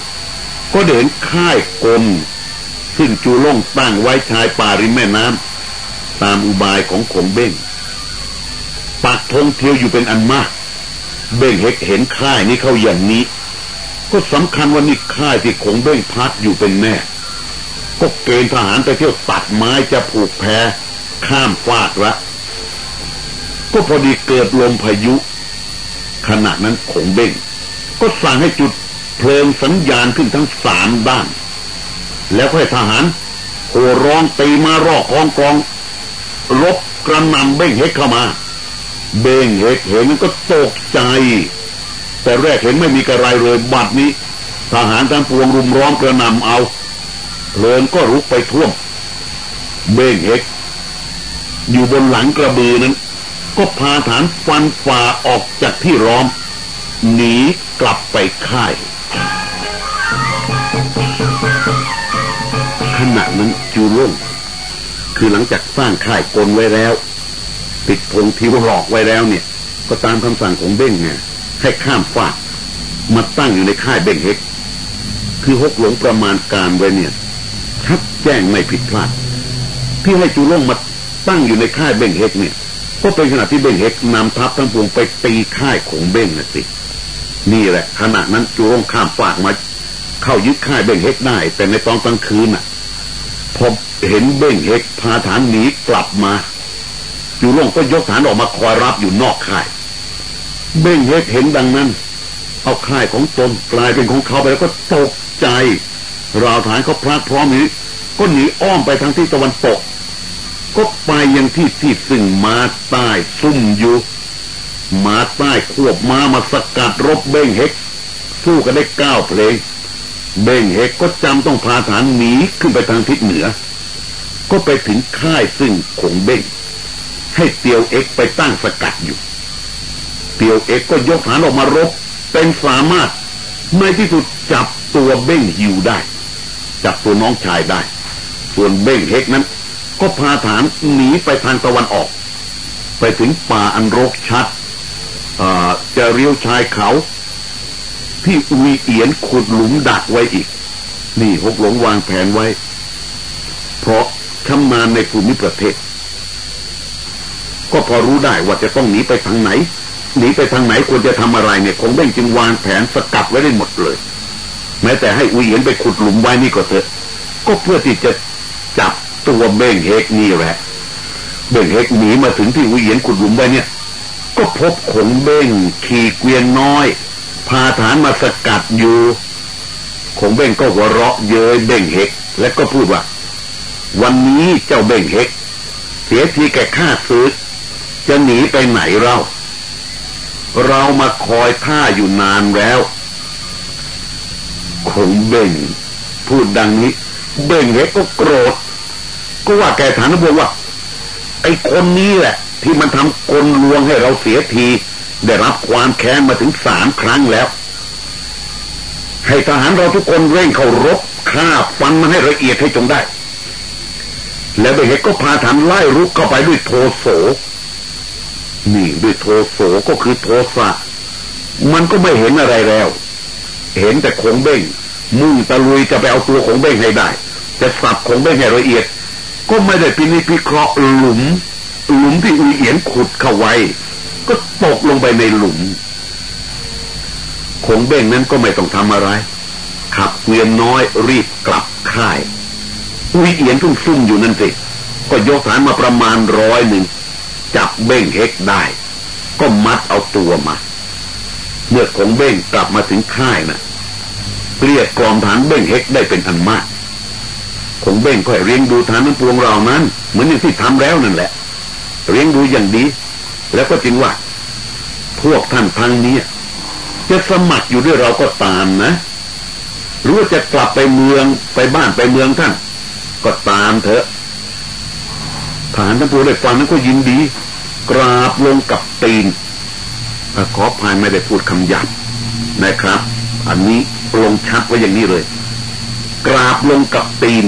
ก็เดินค่ายกลซึ่งจูล่งตั้งไว้ชายป่าริมแม่น้ำตามอุบายของขงเบ้งปักธงเที่ยวอยู่เป็นอันมาก เบ้งเห็นเห็นค่ายนี้เข้าอย่างนี้ ก็สำคัญว่านี่ค่ายที่คงเบ้งพัดอยู่เป็นแน่ก็เกณฑ์ทหารไปเที่ยวตัดไม้จะผูกแพข้ามฟากละก็พอดีเกิดลมพายุ ขณะนั้นคงเบ้งก็สั่งให้จุดเพลิงสัญญาณขึ้นทั้งสามด้าน แล้วให้ทหารโห่ร้องตีมารอกองกองรบกระนำเบ้งเฮกเข้ามา เบ้งเฮกเห็นก็ตกใจ แต่แรกเห็นไม่มีกระไรเลยบัดนี้ ทหารทั้งปวงรุมร้อมกระนำเอาเพลินก็รุกไปท่วม เบ้งเฮกอยู่บนหลังกระบือนั้น ก็พาฐานฟันฝ่าออกจากที่ร้อมหนีกลับไปค่ายขณะนั้นจูล่งคือหลังจากสร้างค่ายกลไว้แล้ว ติดธงทิวหลอกไว้แล้วเนี่ย ก็ตามคำสั่งของเบ้งไงให้ข้ามฟากมาตั้งอยู่ในค่ายเบ่งเฮกคือหกหลงประมาณการไว้เนี่ยชัดแจ้งไม่ผิดพลาด ที่ให้จูล่งมาตั้งอยู่ในค่ายเบ่งเฮกเนี่ย ก็เป็นขณะที่เบ่งเฮกนำทัพทั้งปวงไปตีค่ายของเบ่งนะสินี่แหละขณะนั้นจูล่งข้ามฟากมาเข้ายึดค่ายเบ่งเฮกได้ แต่ในตอนกลางคืนน่ะพอเห็นเบ่งเฮกพาฐานหนีกลับมา จูล่งก็ยกฐานออกมาคอยรับอยู่นอกค่าย เบ้งเฮกเห็นดังนั้น เอาค่ายของตนกลายเป็นของเขาไปแล้วก็ตกใจ ราวฐานเขาพลาดพร้อมนี้ ก็หนีอ้อมไปทางที่ตะวันตก ก็ไปยังที่ที่ซึ่งมาใต้ซุ่มอยู่มาใต้ควบมามาสกัดรบเบ้งเฮกสู้กันได้เก้าเพลง เบ้งเฮกก็จำต้องพาฐานหนีขึ้นไปทางทิศเหนือ ก็ไปถึงค่ายซึ่งคงเบ้ง ให้เตียวเอ็กไปตั้งสกัดอยู่ เตียวเอ็กก็ยกฐานออกมารบ เป็นสามารถในที่สุดจับตัวเบ้งฮิวได้ จับตัวน้องชายได้ ส่วนเบ้งเฮกนั้น ก็พาฐานหนีไปทางตะวันออก ไปถึงป่าอันรกชัดจะเรียวชายเขา ที่อุยเอียนขุดหลุมดักไว้อีก นี่หกหลงวางแผนไว้ เพราะชำนาญในภูมิประเทศ ก็พอรู้ได้ว่าจะต้องหนีไปทางไหนหนีไปทางไหนควรจะทำอะไรเนี่ยคงเบ้งจึงวางแผนสกัดไว้ได้หมดเลย แม้แต่ให้อุยเหียนไปขุดหลุมไว้นี่ก็เถอะ ก็เพื่อที่จะจับตัวเบ้งเฮกนี่แหละเบ้งเฮกหนีมาถึงที่อุเยียนขุดหลุมไว้เนี่ย ก็พบขงเบ้งขี่เกวียนน้อย พาฐานมาสกัดอยู่ขงเบ้งก็หัวเราะเย้ยเบ้งเฮก และก็พูดว่า วันนี้เจ้าเบ้งเฮก เสียทีแก่ข้าซื้อ จะหนีไปไหนเรา เรามาคอยท่าอยู่นานแล้ว คงเบ่ง พูดดังนี้ เบ่งเฮกก็โกรธ ก็ว่าแกฐานบวว่า ไอ้คนนี้แหละ ที่มันทำกลลวงให้เราเสียที ได้รับความแค้นมาถึงสามครั้งแล้ว ให้ทหารเราทุกคนเร่งเขารบฆ่าฟันมันให้ละเอียดให้จงได้ แล้วเบเฮกก็พาฐานไล่รุกเข้าไปด้วยโทโส นี่ด้วยโทโสก็คือโทสะมันก็ไม่เห็นอะไรแล้ว เห็นแต่คงเบ้งมุ่งตะลุยจะไปเอาตัวของเบ้งให้ได้จะสับของเบ้งให้ละเอียด ก็ไม่ได้พินิจพิเคราะห์หลุม หลุมที่อุยเอียนขุดเข้าไว้ ก็ตกลงไปในหลุมคงเบ้งนั้นก็ไม่ต้องทำอะไร ขับเกวียนน้อยรีบกลับค่ายอุยเอียนทุ่งซุ่มอยู่นั่นสิก็ยกฐานมาประมาณร้อยหนึ่ง จับเบ้งเฮกได้ ก็มัดเอาตัวมา เมื่อคงเบ้งกลับมาถึงค่ายนะ่ะเกลียดกองฐานเบ้งเฮกได้เป็นอันมากคงเบ้งก็เรียงดูฐานนั้นปวงเรานั้น เหมือนอย่างที่ทำแล้วนั่นแหละเรียงดูอย่างดี แล้วก็จริงว่า พวกท่านทางนี้จะสมัครอยู่ด้วยเราก็ตามนะหรู้ว่าจะกลับไปเมืองไปบ้านไปเมืองท่าน ก็ตามเถอะ ฐานทั้งปวงได้ฟังนั้นก็ยินดี กราบลงกับตีนขอพายไม่ได้พูดคำหยาบนะครับ อันนี้ลงชัดไว้อย่างนี้เลย กราบลงกับตีน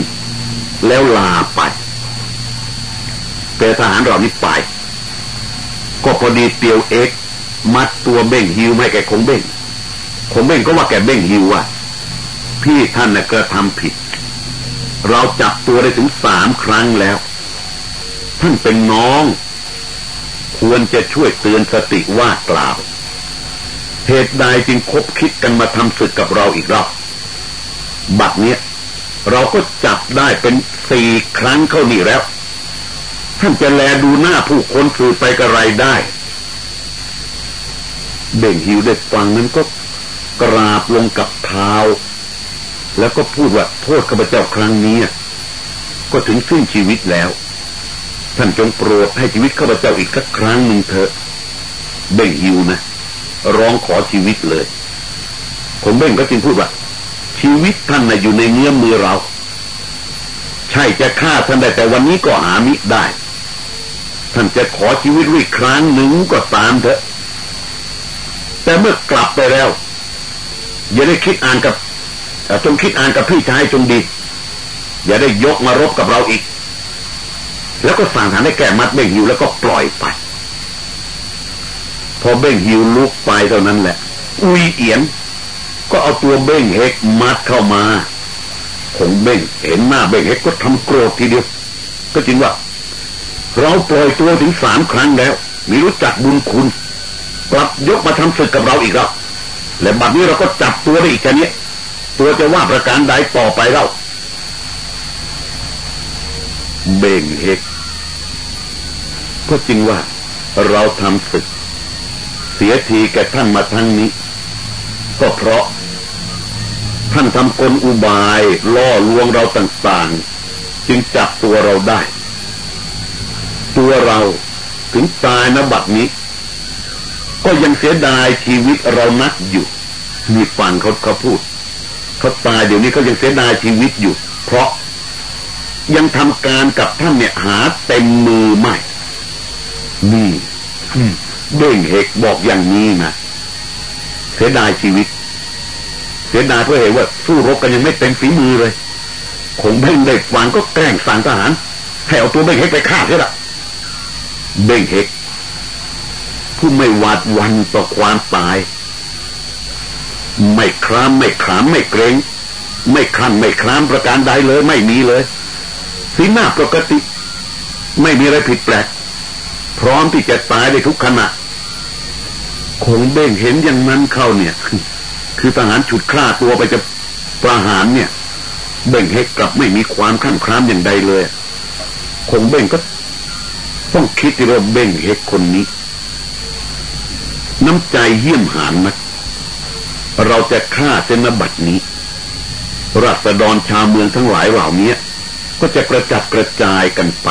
แล้วลาไปแต่ทหารเรานี่ไป ก็พอดีเตียวเอ็กมัดตัวเบ้งฮิวไม่แกคงเบ้งคงเบ้งก็ว่าแกเบ้งฮิวว่าพี่ท่านน่ะกระทำผิด เราจับตัวได้ถึงสามครั้งแล้ว ท่านเป็นน้อง ควรจะช่วยเตือนสติว่ากล่าว เหตุใดจึงคบคิดกันมาทำศึกกับเราอีกรอบบัดเนี้ยเราก็จับได้เป็นสี่ครั้งเข้านี่แล้ว ท่านจะแลดูหน้าผู้คนสืบไปกระไรได้เบ่งหิวได้ฟังนั้นก็กราบลงกับเท้า แล้วก็พูดว่าโทษข้าพเจ้าครั้งนี้ก็ถึงสิ้นชีวิตแล้ว ท่านจงโปรดให้ชีวิตข้าพเจ้าอีกสักครั้งหนึ่งเถอะเบ่งหิวนะ ร้องขอชีวิตเลยผมเบ่งก็จึงพูดว่า ชีวิตท่านนะอยู่ในเนื้อมือเรา ใช่จะฆ่าท่านได้แต่วันนี้ก็หามิได้ ท่านจะขอชีวิตอีกครั้งหนึ่งก็ตามเถอะ แต่เมื่อกลับไปแล้ว อย่าได้คิดอ่านกับจงคิดอ่านกับพี่ชายจงดี อย่าได้ยกมารบกับเราอีก แล้วก็สั่งฐานให้แกมัดเบ่งหิวแล้วก็ปล่อยไป พอเบ่งหิวลุกไปเท่านั้นแหละ อุยเอียน ก็เอาตัวเบ่งเฮกมัดเข้ามาคงเบ่งเห็นหน้าเบ่งเฮกก็ทำโกรธทีเดียว ก็จริงว่า เราปล่อยตัวถึงสามครั้งแล้วมีรู้จักบุญคุณกลับยกมาทำศึกกับเราอีกแล้วและบัดนี้เราก็จับตัวได้อีกแค่นี้ตัวจะว่าประการใดต่อไปเล่าเบ่งเฮก ก็จริงว่าเราทำศึก เสียทีแก่ท่านมาทั้งนี้ ก็เพราะ ท่านทำกลอุบายล่อลวงเราต่างๆ จึงจับตัวเราได้ ตัวเราถึงตายนบัดนี้ ก็ยังเสียดายชีวิตเรานักอยู่ มีฟังเขาเขาพูดเขาตายเดี๋ยวนี้เขายังเสียดายชีวิตอยู่ เพราะยังทำการกับท่านเนี่ยหาเต็มมือไม่ นี่เด้งเฮกบอกอย่างนี้นะเสียดายชีวิต เสียดายเพราะเห็นว่า สู้รบกันยังไม่เต็มฝีมือเลยคงเบ่งได้ฟังก็แกล้งสั่งทหารให้เอาตัวเบ่งเฮกไปฆ่าเสียละเบ่งเฮกผู้ไม่หวาดวันต่อความตาย ไม่ครามไม่ขามไม่เกรง ไม่คันไม่ครามประการใดเลย ไม่มีเลยสีหน้าปกติ ไม่มีอะไรผิดแปลก พร้อมที่จะตายได้ทุกขณะคงเบ้งเห็นอย่างนั้นเข้าเนี่ย คือทหารฉุดฆ่าตัวไปจะประหารเนี่ย เบ่งให้กลับไม่มีความขั้นครามอย่างใดเลยคงเบ่งก็ ต้องคิดว่าเบ่งเฮกคนนี้ น้ำใจเยี่ยมหานนะเราจะฆ่าเซนบัตนี้รัษฎรชาวเมืองทั้งหลายเหล่านี้ก็จะกระจัดกระจายกันไป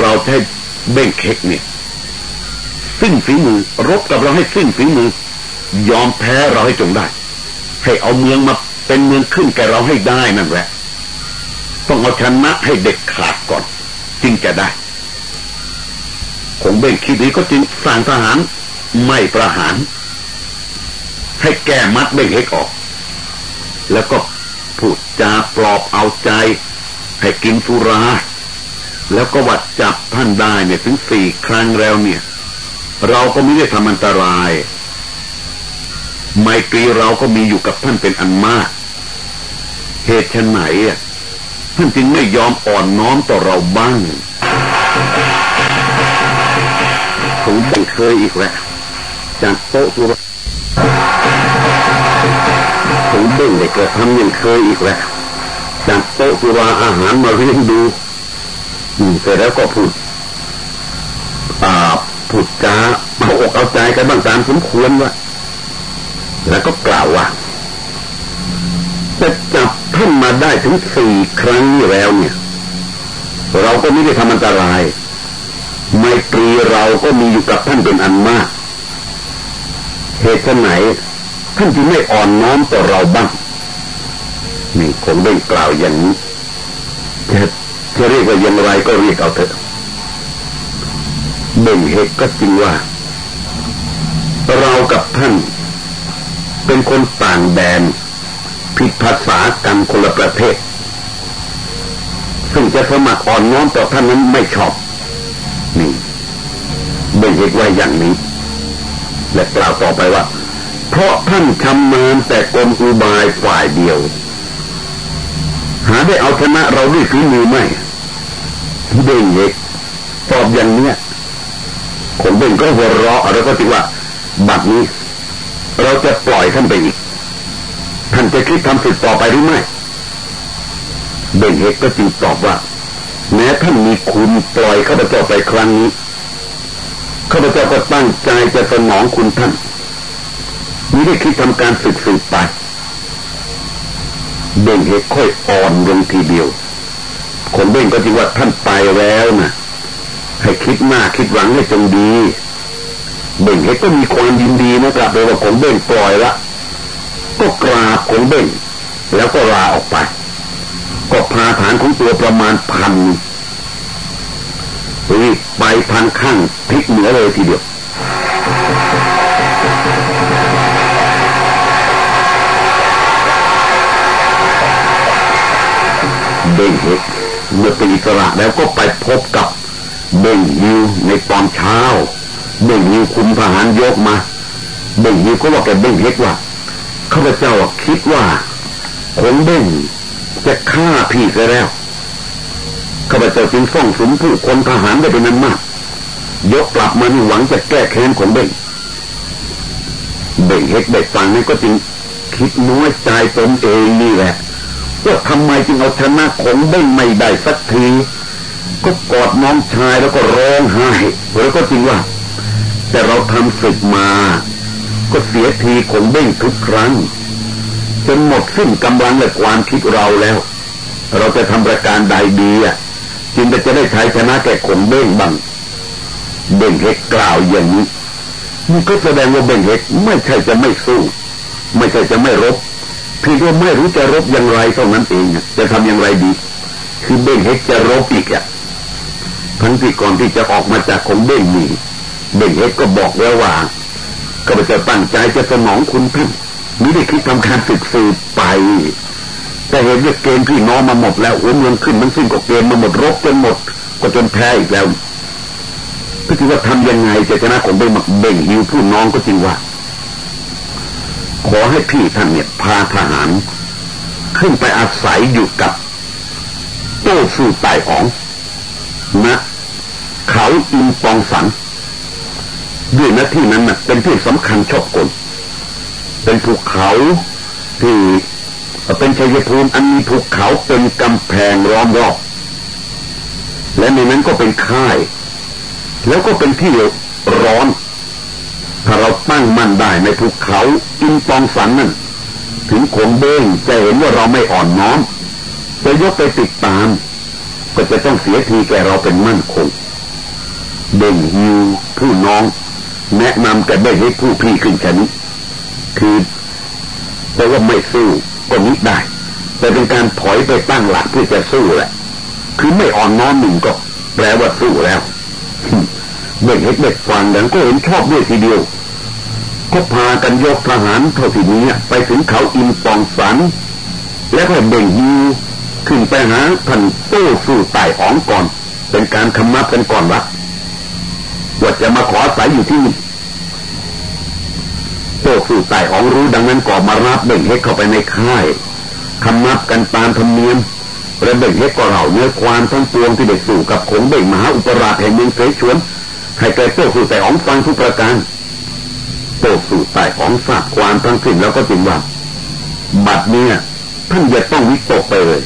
เราใช้เบ่งเค้กเนี่ยสิ้นฝีมือรบกับเราให้สิ้นฝีมือ ยอมแพ้เราให้จงได้ ให้เอาเมืองมาเป็นเมืองขึ้นแก่เราให้ได้นั่นแหละ ต้องเอาชนะให้เด็กขาดก่อน จึงจะได้คงเบ่งคิดนี้ก็จึงสั่งทหารไม่ประหาร ให้แก้มัดเบ่งให้ออก แล้วก็พูดจาปลอบเอาใจ ให้กินสุรา แล้วก็วัดจับท่านได้เนี่ยถึงสี่ครั้งแล้วเนี่ย เราก็ไม่ได้ทำอันตราย ไมตรีเราก็มีอยู่กับท่านเป็นอันมาก เหตุชนไหนอะท่านจึงไม่ยอมอ่อนน้อมต่อเราบ้างผมไม่เคยอีกแล้วจากโต๊ะตัวผมเบ่งได้กระทำยังเคยอีกแล้วจากโต๊ะสุราอาหารมาเรียงดู เสร็จแล้วก็พูดอ่าพูดจาเอาอกเอาใจกันบ้างตามสมควรว่าแล้วก็กล่าวว่าจะจับท่านมาได้ถึงสี่ครั้งแล้วเนี่ย เราก็ไม่ได้ทำอันตรายไมตรีเราก็มีอยู่กับท่านเป็นอันมาก เหตุไหนท่านจึงไม่อ่อนน้อมต่อเราบ้างนี่คงได้กล่าวอย่างนี้จะ จะเรียกว่าอย่างไรก็เรียกเอาเถอะเบ่งเหตุก็จริงว่า เรากับท่าน เป็นคนต่างแดน ผิดภาษากันคนละประเทศ ซึ่งจะสมัครอ่อนน้อมต่อท่านนั้นไม่ชอบนี่เบ่งเหตุไว้อย่างนี้ และกล่าวต่อไปว่า เพราะท่านชำนาญแต่กลมอุบายฝ่ายเดียว หาได้เอาชนะเราด้วยฝีมือไม่เบ่งเหตุตอบอย่างเนี้ยคนเบ่งก็หัวเราะแล้วก็ติว่า บัดนี้ เราจะปล่อยท่านไปอีกท่านจะคิดทำศึกต่อไปหรือไม่เบนเฮกก็จึงตอบว่า แม้ท่านมีคุณปล่อยข้าพเจ้าไปครั้งนี้ข้าพเจ้าก็ตั้งใจจะสนองคุณท่านมิได้คิดทำการศึกสืบไป เบนเฮกค่อยอ่อนลงทีเดียว คนเบนก็จึงว่าท่านไปแล้วนะให้คิดมากคิดหวังให้จงดี เบนเฮกก็มีความยินดีนะครับเลยว่าคนเบนปล่อยละ ก็กราบของเบ่ง แล้วก็ลาออกไป ก็พาฐานของตัวประมาณพันรีบไปพันข้างทิศเหนือเลยทีเดียว เบ่งเห็ดเมื่อเป็นอิสระแล้วก็ไปพบกับเบ่งยิวในตอนเช้า เบ่งยิวคุมทหารยกมา เบ่งยิวก็ว่าแกเบ่งเห็ดว่าข้าพเจ้าคิดว่าคงเบ่งจะฆ่าพี่ไปแล้วข้าพเจ้าจึงฟ้องสมผู้คนทหารได้เป็นนั้นมาก ยกกลับมาหวังจะแก้แค้นของเบ่งเบ่งเฮ็ดได้ฟังนี่ก็จึงคิดน้อยใจตนเองนี่แหละ ว่าทำไมจึงเอาชนะของเบ่งไม่ได้สักที ก็กอดน้องชายแล้วก็ร้องไห้แล้วก็จริงว่า แต่เราทำศึกมา ก็เสียทีคงเบ้งทุกครั้งจนหมดสิ้นกำลังและความคิดเราแล้ว เราจะทำประการใดดีอะจึงจะได้ใช้ชนะแก่คงเบ้งบ้างเบ่งเฮกกล่าวอย่างนี้นี่ก็แสดงว่าเบ่งเฮกไม่ใช่จะไม่สู้ ไม่ใช่จะไม่รบ เพียงว่ไม่รู้จะรบอย่างไรเท่านั้นเองจะทำอย่างไรดี คือเบ่งเฮกจะรบอีกอะทั้งที่ก่อนที่จะออกมาจากคงเบ้งนี่เบ่งเฮกก็บอกแล้วว่าก็ไปจะตั้งใจจะสนองคุณท่านมิได้คิดทำการศึกสืบไป แต่เห็นว่าเกณฑ์พี่น้องมาหมดแล้วหัวเมืองขึ้นมันสิ้นก็เกณฑ์มาหมดรบจนหมด ก็จนแพ้อีกแล้วก็คิดว่าทำยังไงจะชนะของเบ่งมาเบ่งหิวผู้น้องก็จริงว่า ขอให้พี่ท่านเนี่ยพาทหาร ขึ้นไปอาศัยอยู่กับ โต้สู้ไต่อ๋องนะเขาอินปองสันด้วยหน้าที่นั้นนะเป็นที่สำคัญชอบกลเป็นภูเขาที่เป็นชัยภูมิอันมีภูเขาเป็นกำแพงล้อมรอบและในนั้นก็เป็นค่าย แล้วก็เป็นที่ร้อน ถ้าเราตั้งมั่นได้ในภูเขาอินปองสันนั่นถึงขงเบ้งจะเห็นว่าเราไม่อ่อนน้อมจะยกไปติดตาม ก็จะต้องเสียทีแกเราเป็นมั่นคงเบ่งฮิวผู้น้อง แนะนำแกได้ให้ผู้พี่ขึ้นชนี้คือแต่ว่าไม่สู้ก็นิดได้ แต่เป็นการถอยไปตั้งหลักเพื่อจะสู้แหละ คือไม่อ่อนน้อมหนึ่งก็แปลว่าสู้แล้ว เบ่งเห็นเด็กฟังดังก็เห็นชอบด้วยทีเดียว ก็พากันยกทหารเท่าที่นี้ไปถึงเขาอินปองสัน แล้วก็เบ่งฮิวขึ้นไปหาท่านโต้สู้ไต่อ๋องก่อน เป็นการคำนับกันก่อนวะว่าจะมาขออาศัยอยู่ที่นี่โต้สู้ไต่อ๋องรู้ดังนั้นก็มารับเบ่งเล็กเข้าไปในค่ายคำนับกันตามธรรมเนียมและเบ่งเล็กก็เหล่าเนื้อความทั้งปวงที่ได้สู่กับขงเบ่งมหาอุปราชแห่งเมืองเสฉวน ให้แกโตสู้ไต่อ๋องฟังทุกประการโตสู้ไต่อ๋องทราบความทั้งสิ้นแล้วก็จึงว่า บัดเนี่ยท่านอย่าต้องวิตกไปเลย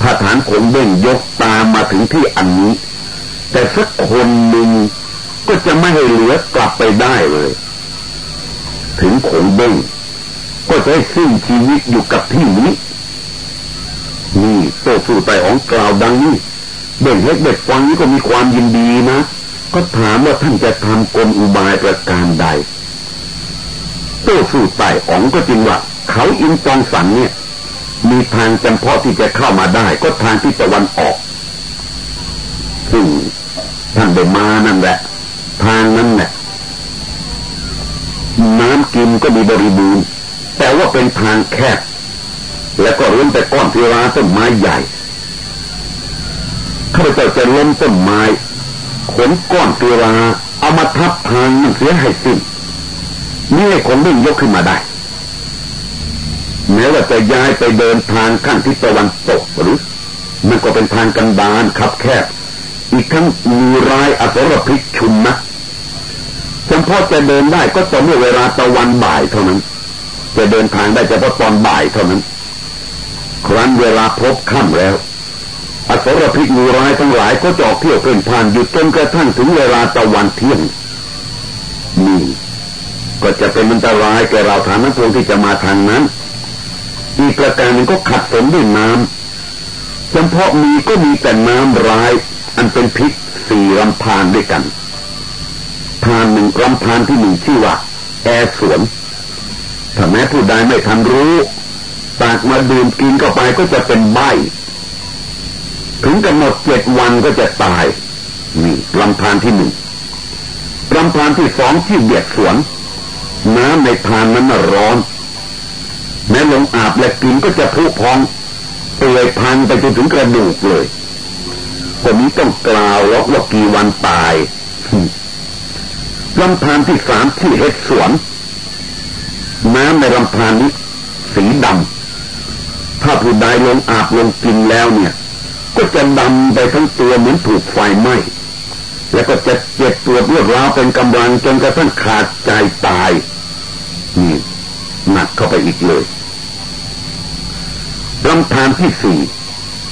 ถ้าฐานขงเบ่งยกตามมาถึงที่อันนี้ แต่สักคนหนึ่งก็จะไม่ให้เหลือกลับไปได้เลย ถึงขงเบ่งก็จะให้สิ้นชีวิตอยู่กับที่นี้นี่โตสู่ไต่ของกล่าวดังนี้เบ่งเล็กเด็กฟังนี้ก็มีความยินดีนะ ก็ถามว่าท่านจะทำกลอุบายประการใดโต้สู่ไต่ของก็จริงว่า เขาอินจองสันเนี่ย มีทางจำเพาะที่จะเข้ามาได้ ก็ทางที่ตะวันออกซึ่งท่านได้มานั่นแหละ ทางนั้นแหละน้ำกินก็มีบริบูรณ์แต่ว่าเป็นทางแคบ แล้วก็ร่นแต่ก้อนทีราต้นไม้ใหญ่ข้าพเจ้าจะล้มต้นไม้ ขนก้อนทีราเอามาทับทางมันเสียให้สิ้นนี่ให้คนดึงยกขึ้นมาได้แม้ว่าจะย้ายไปเดินทางข้างทิศตะวันตกหรือ มันก็เป็นทางกันดานคับแคบ อีกทั้งมีรายอสรพิษชุมนะจำพาะจะเดินได้ก็ต่อเมื่อเวลาตะวันบ่ายเท่านั้น จะเดินทางได้เฉพาะตอนบ่ายเท่านั้น ครั้นเวลาพบค่ำแล้ว อสรพิษงูร้ายทั้งหลายก็จอกเที่ยวเป็นผ่านอยู่จนกระทั่งถึงเวลาตะวันเที่ยงนี่ก็จะเป็นอันตรายแก่เราฐานนั้นพวงที่จะมาทางนั้น อีกประการหนึ่งก็ขัดฝนด้วยน้ำจำเพาะมีก็มีแต่น้ำร้าย อันเป็นพิษสี่ลำพานด้วยกันพานหนึ่งลำพานที่หนึ่งชื่อว่า แอสวนถ้าแม้ผู้ใดไม่ทันรู้ตากมาดื่มกินเข้าไปก็จะเป็นใบ ถึงกำหนดเจ็ดวันก็จะตาย นี่ลำพานที่หนึ่งลำพานที่สองที่เบียดสวน น้ำในพานนั้นร้อนแม้ลงอาบและกินก็จะพุพองเปื่อยพังไปจนถึงกระดูกเลยคนนี้ต้องกล่าวแล้วว่ากี่วันตายลำธารที่สามที่เฮ็ดสวน น้ำในลำธารนี้สีดำถ้าผู้ใดลงอาบลงกินแล้วเนี่ย ก็จะดำไปทั้งตัวเหมือนถูกไฟไหม้แล้วก็จะเจ็บปวดรวดร้าวเป็นกำลังจนกระทั่งขาดใจตายนี่หนักเข้าไปอีกเลยลำธารที่สี่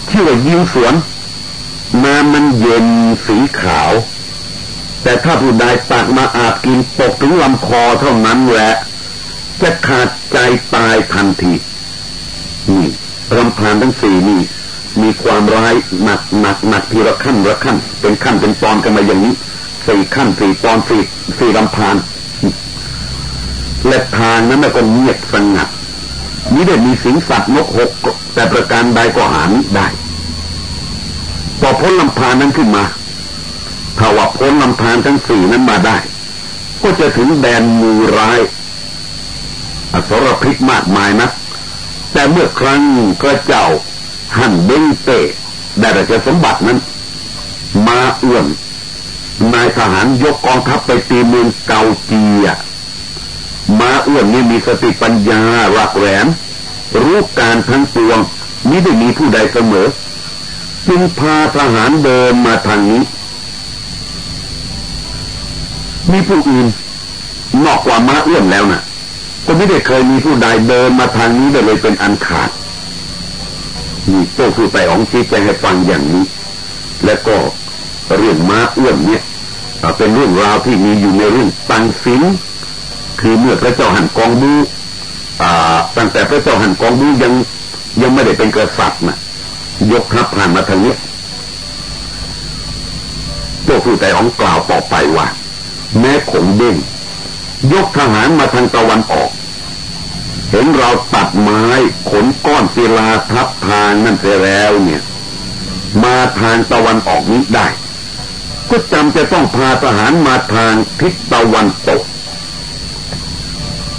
ที่ว่ายิงสวนน้ำมันเย็นสีขาว แต่ถ้าผู้ใดตักมาอาบกินตกถึงลำคอเท่านั้นแหละ จะขาดใจตายทันทีนี่ลำธารทั้งสี่นี่ มีความร้ายหนักหนักหนักทีละขั้นละขั้น เป็นขั้นเป็นตอนกันมาอย่างนี้สี่ขั้นสี่ตอนสี่สี่ลำธารและทางนั้นก็เงียบสงัดมิได้มีสิงสัตว์นกหกแต่ประการใดก็หามิได้พอพ้นลำพานนั้นขึ้นมาถ้าว่าพ้นลำพานทั้งสี่นั้นมาได้ ก็จะถึงแดนมูร้ายอสรพิษมากมายนะแต่เมื่อครั้งพระเจ้า หันเบงเตได้ราชสมบัตินั้น มาเอื้อมนายทหารยกกองทัพไปตีเมืองเกาเจียมาอ้วนนี่มีสติปัญญารักแหลมรู้การทั้งปวงมิได้มีผู้ใดเสมอ จึงพาทหารเดินมาทางนี้ มีผู้อื่นนอกกว่ามาอ้วนแล้วนะ่ะ ก็ไม่ได้เคยมีผู้ใดเดินมาทางนี้เลยเป็นอันขาด นี่โต้คือไปของชี้แจงให้ฟังอย่างนี้ และก็เรื่องม้าอ้วนเนี่ยเป็นเรื่องราวที่มีอยู่ในเรื่องตังสิงคือเมื่อพระเจ้าหันกองบูตั้งแต่พระเจ้าหันกองบูยังยังไม่ได้เป็นกษัตริย์นะยกทัพผ่านมาทางนี้โจ้ผู้แต่ของกล่าวต่อไปว่า แม้ขงเด้งยกทหารมาทางตะวันออก เห็นเราตัดไม้ขนก้อนศิลาทับทางนั่นเสียแล้วเนี่ย มาทางตะวันออกนี้ได้ ก็จำจะต้องพาทหารมาทางทิศตะวันตก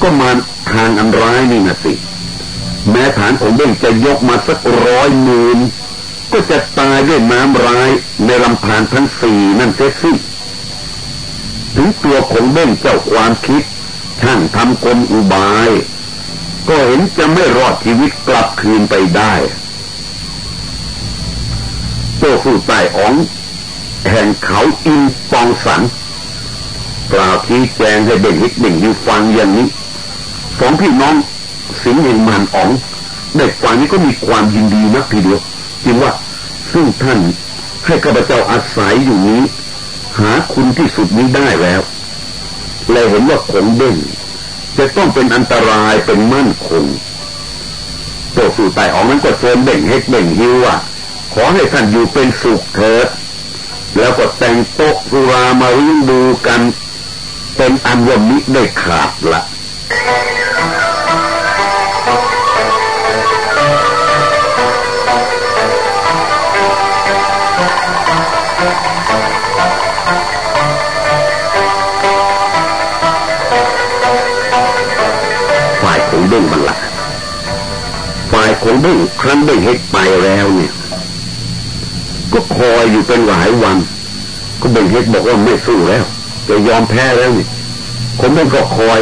ก็มาทางอันร้ายนี่นะสิ แม้ฐานของเบ้งจะยกมาสักร้อยหมื่นก็จะตายด้วยน้ำร้ายในลำธารทั้งสี่นั่นเสียสิถึงตัวของเบ้งเจ้าความคิดช่างทำกลอุบาย ก็เห็นจะไม่รอดชีวิตกลับคืนไปได้ตัวผู้ใต้อ๋อง แห่งเขาอินปองสันกล่าวชี้แจงให้เบ่งฮิตเบ่งอยู่ฟังอย่างนี้สองพี่น้องสิงห์เห็นมันอ๋องเด็กฟังนี้ก็มีความยินดีนักทีเดียวจริงว่าซึ่งท่านให้ข้าพเจ้าอาศัยอยู่นี้ หาคุณที่สุดนี้ได้แล้วเลยเห็นว่าขงเด้ง จะต้องเป็นอันตรายเป็นมั่นคงตัวสู่ตายออกนั้นก็เชิญเบ่งเฮกเบ่งฮิวว่าขอให้ท่านอยู่เป็นสุขเถิด แล้วก็แต่งโต๊ะสุรามาริ้งดูกัน เป็นอันว่ามิได้ขาดละ เด้งบังละฝ่ายของเด้งครั้นได้เฮ็ดไปแล้วเนี่ย ก็คอยอยู่เป็นหลายวัน ก็เบ่งเฮ็ดบอกว่าไม่สู้แล้ว จะยอมแพ้แล้วนี่คนเด้งก็คอย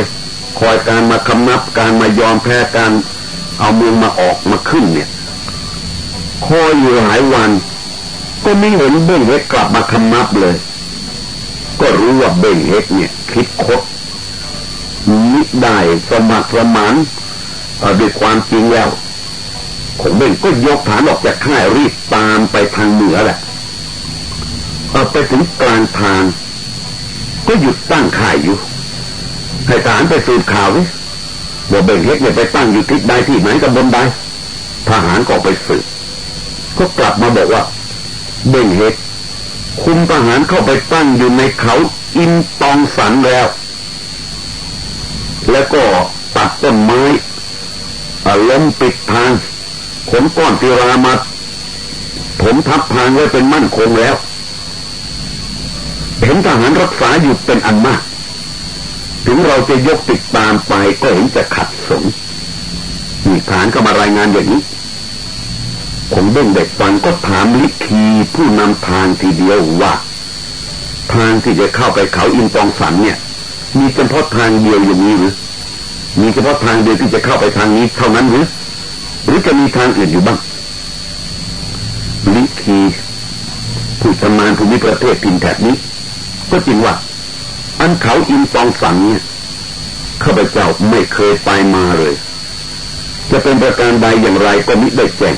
คอยการมาคำนับการมายอมแพ้การเอามือมาออกมาขึ้นเนี่ยคอยอยู่หลายวัน ก็ไม่เห็นเบ่งเฮ็ดกลับมาคำนับเลย ก็รู้ว่าเบ่งเฮ็ดเนี่ย คิดคดนิได้สมัครสมาน ด้วยความจริงแล้วของเบ่งก็ยกฐานออกจากค่ายรีบตามไปทางเหนือแหละเอาไปถึงกลางทาง ก็หยุดตั้งค่ายอยู่ให้ทหารไปสืบข่าววิว่าเบ่งเฮ็ดเนี่ยไปตั้งอยู่ทิศใดที่ไหนกับบนใดทหารก็ไปสืบก็กลับมาบอกว่า เบ่งเฮ็ดคุมทหารเข้าไปตั้งอยู่ในเขาอินตองสันแล้ว แล้วก็ตัดต้นไม้ ล้มปิดทาง ขนก้อนศิรามาผมทับทางไว้เป็นมั่นคงแล้ว เห็นทหารรักษาอยู่เป็นอันมาก ถึงเราจะยกติดตามไปก็เห็นจะขัดสนมีฐานก็มารายงานอย่างนี้ผมเด้งเด็กฟังก็ถามลิคีผู้นำทางทีเดียวว่า ทางที่จะเข้าไปเขาอินตองสันเนี่ย มีเฉพาะทางเดียวอย่างนี้หรือ มีเฉพาะทางเดียวที่จะเข้าไปทางนี้เท่านั้นหรือ หรือจะมีทางอื่นอยู่บ้างลิคีผู้ชำนาญภูมิประเทศทินแถบนี้ ก็จริงว่า อันเขาอินตองสังเนี่ยข้าพเจ้าไม่เคยไปมาเลย จะเป็นประการใดอย่างไรก็มิได้แจ้ง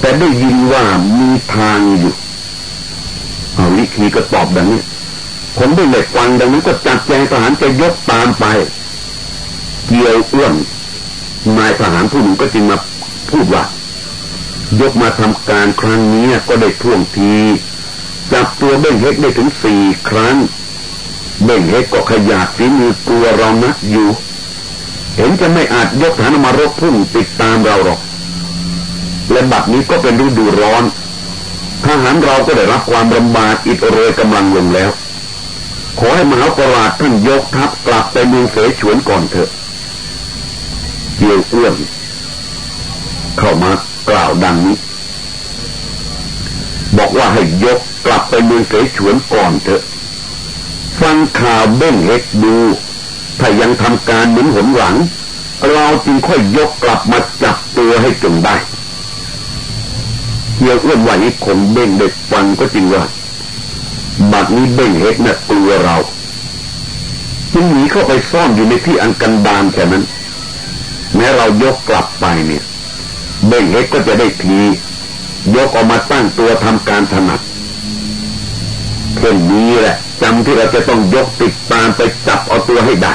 แต่ได้ยินว่ามีทางอยู่เอาลิคีก็ตอบดังนี้ผมได้เลยฟังดังนั้นก็จัดแจงทหารจะยกตามไป เกียวอ้วนนายทหารผู้หนึ่งก็จึงมาพูดว่ายกมาทำการครั้งนี้ก็ได้ท่วงทีจับตัวเบ่งเฮกได้ถึงสี่ครั้ง เบ่งเฮกก็ขยาดฝีมือกลัวเรานักอยู่ เห็นจะไม่อาจยกฐานมารบพุ่งติดตามเราหรอก และบัดนี้ก็เป็นฤดูร้อนทหารเราก็ได้รับความลำบากอิดโรยกำลังลงแล้ว ขอให้มหากราชท่านยกทัพกลับไปเมืองเสฉวนก่อนเถอะ เกี่ยวเอื้อมเข้ามากล่าวดังนี้ บอกว่าให้ยกกลับไปเมืองเสฉวนก่อนเถอะ ฟังข่าวเบ้งเฮกดู ถ้ายังทำการหมุนหนหลัง เราจึงค่อยยกกลับมาจับตัวให้จงได้เกี่ยวเอื้อมไหวคงเบ้งเด็กฟังก็จริงว่าบัดนี้เบ้งเฮกน่ะกลัวเราจึงหนีเข้าไปซ่อนอยู่ในที่อันกันดานแค่นั้น แม้เรายกกลับไปเนี่ยเบ่งเฮ็กก็จะได้ทียกออกมาตั้งตัวทำการถนัดเช่นนี้แหละจำที่เราจะต้องยกติดตามไปจับเอาตัวให้ได้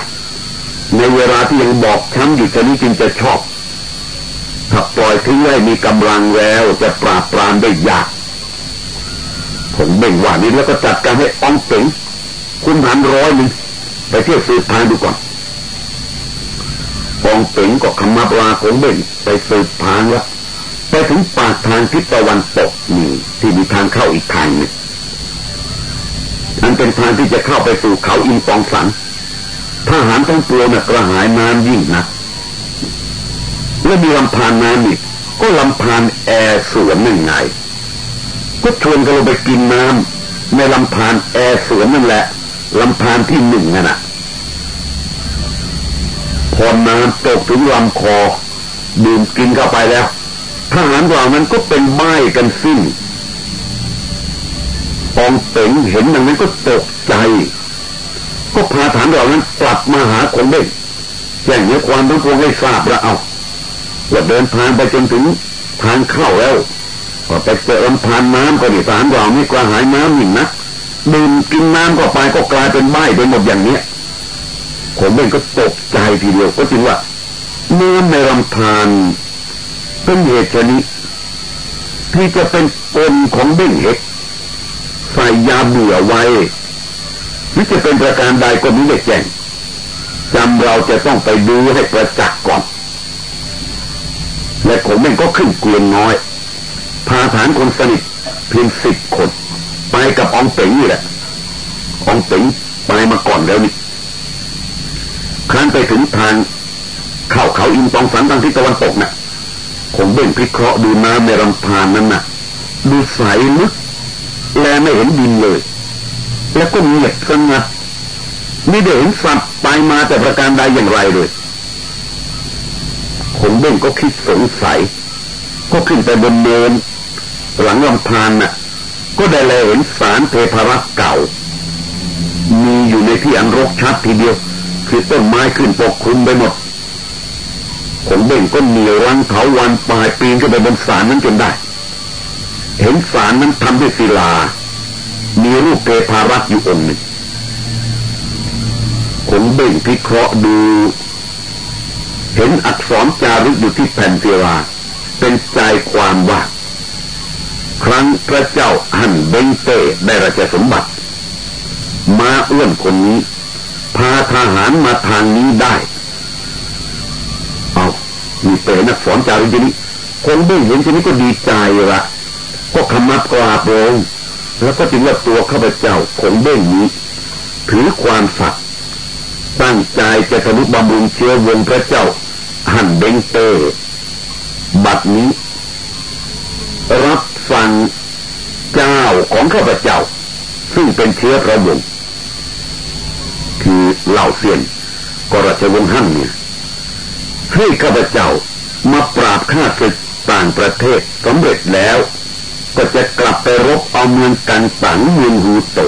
ในเวลาที่ยังบอกช้ำอยู่ชนี้จึงจะชอบถ้าปล่อยทิ้งไว้มีกำลังแล้วจะปราบปรามได้ยากผมเบ่งว่านี้แล้วก็จัดการให้อองเป๋งคุณหันร้อยหนึ่งไปเที่ยวสืบทางดูก่อน อองเป๋งก็ขมับลาของเบ่งไปสืบทางล้วไปถึงปากทางทิศตะวันตกนี่ที่มีทางเข้าอีกทางหนึ่งอันเป็นทางที่จะเข้าไปสู่เขาอินปองสันทหารทั้งตัวน่ะกระหายน้ำยิ่งนะและมีลำพานน้ำอีกก็ลำพานแอร์สวนหนึ่งไงก็ชวนกันลงไปกินน้ำในลำพานแอร์สวนนั่นแหละลำพานที่หนึ่งน่ะ พอน้ำตกถึงลำคอ ดื่มกินเข้าไปแล้วทหารเหล่านั้นก็เป็นไม้กันสิ้นปองเป๋งเห็นดังนั้นก็ตกใจ ก็พาฐานเหล่านั้นกลับมาหาคงเด้แจ้งเนื้อความทั้งปวงให้ทราบแล้วเอาว่าเดินทางไปจนถึงทางเข้าแล้วก็ไปเจอลำพานน้ำก็ดีฐานเราไม่กระหายน้ำหนึ่งนะดื่มกินน้ำก็ไปก็กลายเป็นใบไปหมดอย่างเนี้ย ผมเองก็ตกใจทีเดียวก็จริงว่าเนื้อในลำธารเป็นเหตุชนิดที่จะเป็นปนของเบ้งเห็ดใส่ยาเบื่อไว้หรือจะเป็นประการใดก็ไม่ได้แจ้งจำเราจะต้องไปดูให้ประจักษ์ก่อน และผมเองก็ขึ้นเกวียนน้อย พาฐานคนสนิทเพียงสิบคน ไปกับองเป๋งนี่แหละองเป๋งไปมาก่อนแล้วนี่ ครั้นไปถึงทางเข้าเขาอินตองสันทางทิศตะวันตกนะ่ะผมเบ่งพิเคราะห์ดูน้ำในลำธารนั้นนะ่ะ ดูใสลึกแลไม่เห็นดินเลย แล้วก็เงียบสงัดไม่ได้เห็นสัตว์ไปมาแต่ประการใดอย่างไรเลยผมเบ่งก็คิดสงสัย ก็ขึ้นไปบนเนินหลังลำธารน่ะ ก็ได้แลเห็นสารเทพรักษ์เก่า มีอยู่ในที่อันรกชัดทีเดียว คือต้นไม้ขึ้นปกคลุมไปหมดผมเบ่งก็เหนียวรังเถาวันปลายปีนขึ้นไปบนสารนั้นจนได้ เห็นสารนั้นทำด้วยศิลา มีรูปเทพารักษ์อยู่องค์หนึ่งผมเบ่งพิเคราะห์ดู เห็นอักษรจารึกอยู่ที่แผ่นศิลา เป็นใจความว่า ครั้งพระเจ้าหันเบงเต้ได้ราชสมบัติ มาอ้วนคนนี้ พาทหารมาทางนี้ได้ เอามีเป๋นักสอนจารึกนี้คนได้เห็นชนี้ก็ดีใจละก็คำนับกราบลงแล้วก็จึงว่าตัวข้าพเจ้าของเบ้งนี้ ถือความสัตย์ตั้งใจจะทะลุบำรุงเชื้อวงพระเจ้า หันเบงเตอร์บัดนี้ รับฟังเจ้าของข้าพเจ้า ซึ่งเป็นเชื้อพระวงศ์ คือเหล่าเซียนกราชวงศ์หั่นเนี่ยให้ข้าพเจ้ามาปราบข้าศึกต่างประเทศสำเร็จแล้ว ก็จะกลับไปรบเอาเมืองกันตังเมืองฮูโต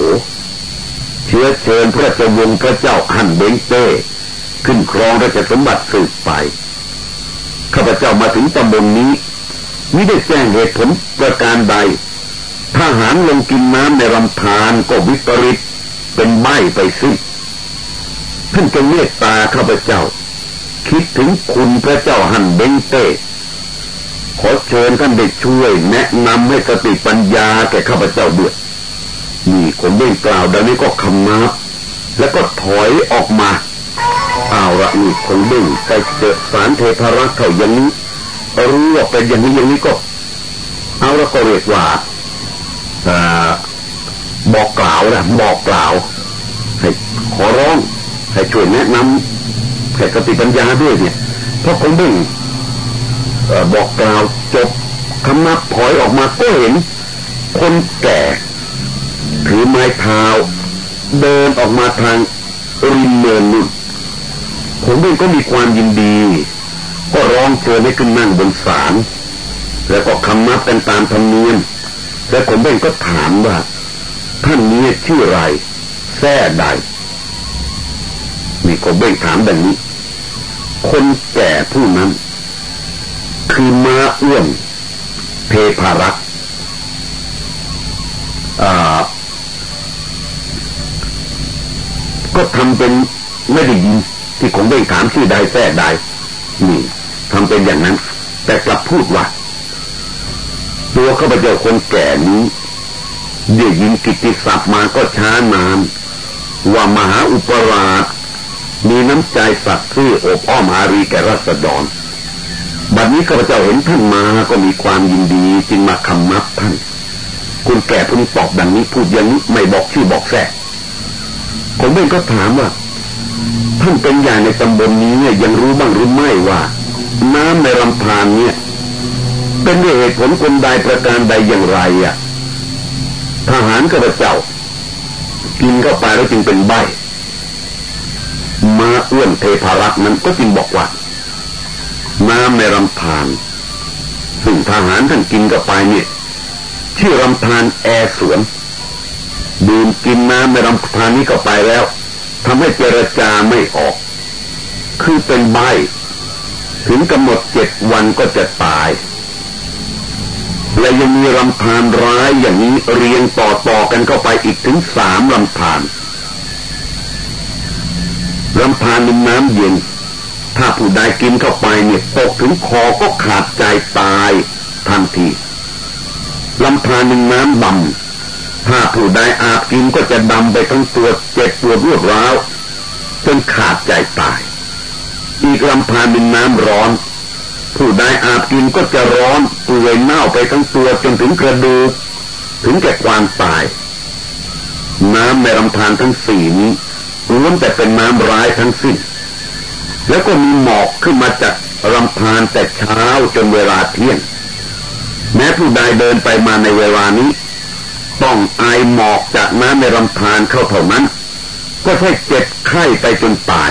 เชื้อเชิญพระเจ้าวงศ์พระเจ้าฮั่นเบงเต้ขึ้นครองราชสมบัติสืบไปข้าพเจ้ามาถึงตำบลนนี้ไม่ได้แจ้งเหตุผลประการใดทหารลงกินน้ำในลำธารก็วิปริตเป็นใบไปสิ้น ท่านจะเมตตาข้าพเจ้า คิดถึงคุณพระเจ้าหันเบงเต้ขอเชิญท่านได้ช่วย แนะนำให้สติปัญญาแก่ข้าพเจ้าด้วยนี่คนเบ่งกล่าวดังนี้ก็คำนับแล้วก็ถอยออกมาเอาละนี่คนเบ่งไปเจอสารเทพรักษ์เขาอย่างนี้รู้ว่าเป็นอย่างนี้อย่างนี้ก็ เอาละก็เรียกว่าบอกกล่าวนะบอกกล่าวให้ขอร้อง ให้ช่วยแนะนำแค่สติปัญญาด้วยเนี่ยเพราะคนดึงบอกกล่าวจบคำนับถอยออกมาก็เห็น คนแก่ถือไม้เท้าเดินออกมาทางริมเนินนุ่นผมเองก็มีความยินดี ก็ร้องเชิญให้ขึ้นนั่งบนศาลแล้วก็คำนับเป็นตามธรรมเนียมแล้วผมเองก็ถามว่าท่านนี้ชื่ออะไรแท้ใด นี่ผมเบ่งถามแบบนี้ คนแก่ผู้นั้น คือมาอ้วนเพพารักก็ทำเป็นไม่ได้ยินที่คงได้ถามชื่อใดแท้ใดนี่ทำเป็นอย่างนั้น แต่กลับพูดว่า ตัวข้าพเจ้าคนแก่นี้เดี๋ยวยินกิติศัพท์มาก็ช้านานว่ามหาอุปราช มีน้ำใจสัตย์ซื่ออบอ้อมอารีแก่รัษฎรบัดนี้ข้าพเจ้าเห็นท่านมาก็มีความยินดีจึงมาคำนับท่าน คุณแก่ผู้นี้ตอบดังนี้พูดอย่างนี้ไม่บอกชื่อบอกแท้ผมเองก็ถามว่า ท่านเป็นอย่างในตำบลนนี้เนี่ยยังรู้บ้างหรือไม่ว่า น้ำในลำธารเนี่ย เป็นด้วยเหตุผลคนใดประการใดอย่างไรอะทหารข้าพเจ้า กินเข้าไปแล้วจึงเป็นใบ มาอ้วนเทพารักนั้นก็จึงบอกว่า น้ำในลำธารซึ่งทหารท่านกินเข้าไปเนี่ย ชื่อลำธารแอสวนดื่มกินน้ำในลำธารนี้เข้าไปแล้วทำให้เจรจาไม่ออก คือเป็นใบถึงกำหนดเจ็ดวันก็จะตาย และยังมีลำธารร้ายอย่างนี้เรียงต่อต่อกันเข้าไปอีกถึงสามลำธาร ลำธารนึ่น้ำเย็น ถ้าผู้ใดกินเข้าไปเนี่ยตกถึงคอก็ขาดใจตายทันทีลำธารหนึ่งน้ำดำถ้าผู้ใดอาบกินก็จะดำไปทั้งตัวเจ็บปวดรวดร้าวจนขาดใจตาย อีกลำธารหนึ่งน้ำร้อน ผู้ใดอาบกินก็จะร้อนเปื่อยเน่าไปทั้งตัวจนถึงกระดูกถึงแก่ความตาย น้ำในลำธารทั้งสี่นี้ ล้วนแต่เป็นน้ำร้ายทั้งสิ้น แล้วก็มีหมอกขึ้นมาจากลำธารแต่เช้าจนเวลาเที่ยง แม้ผู้ใดเดินไปมาในเวลานี้ ต้องไอหมอกจากน้ำในลำธารเข้าเท่านั้น ก็ใช่เจ็บไข้ไปจนตาย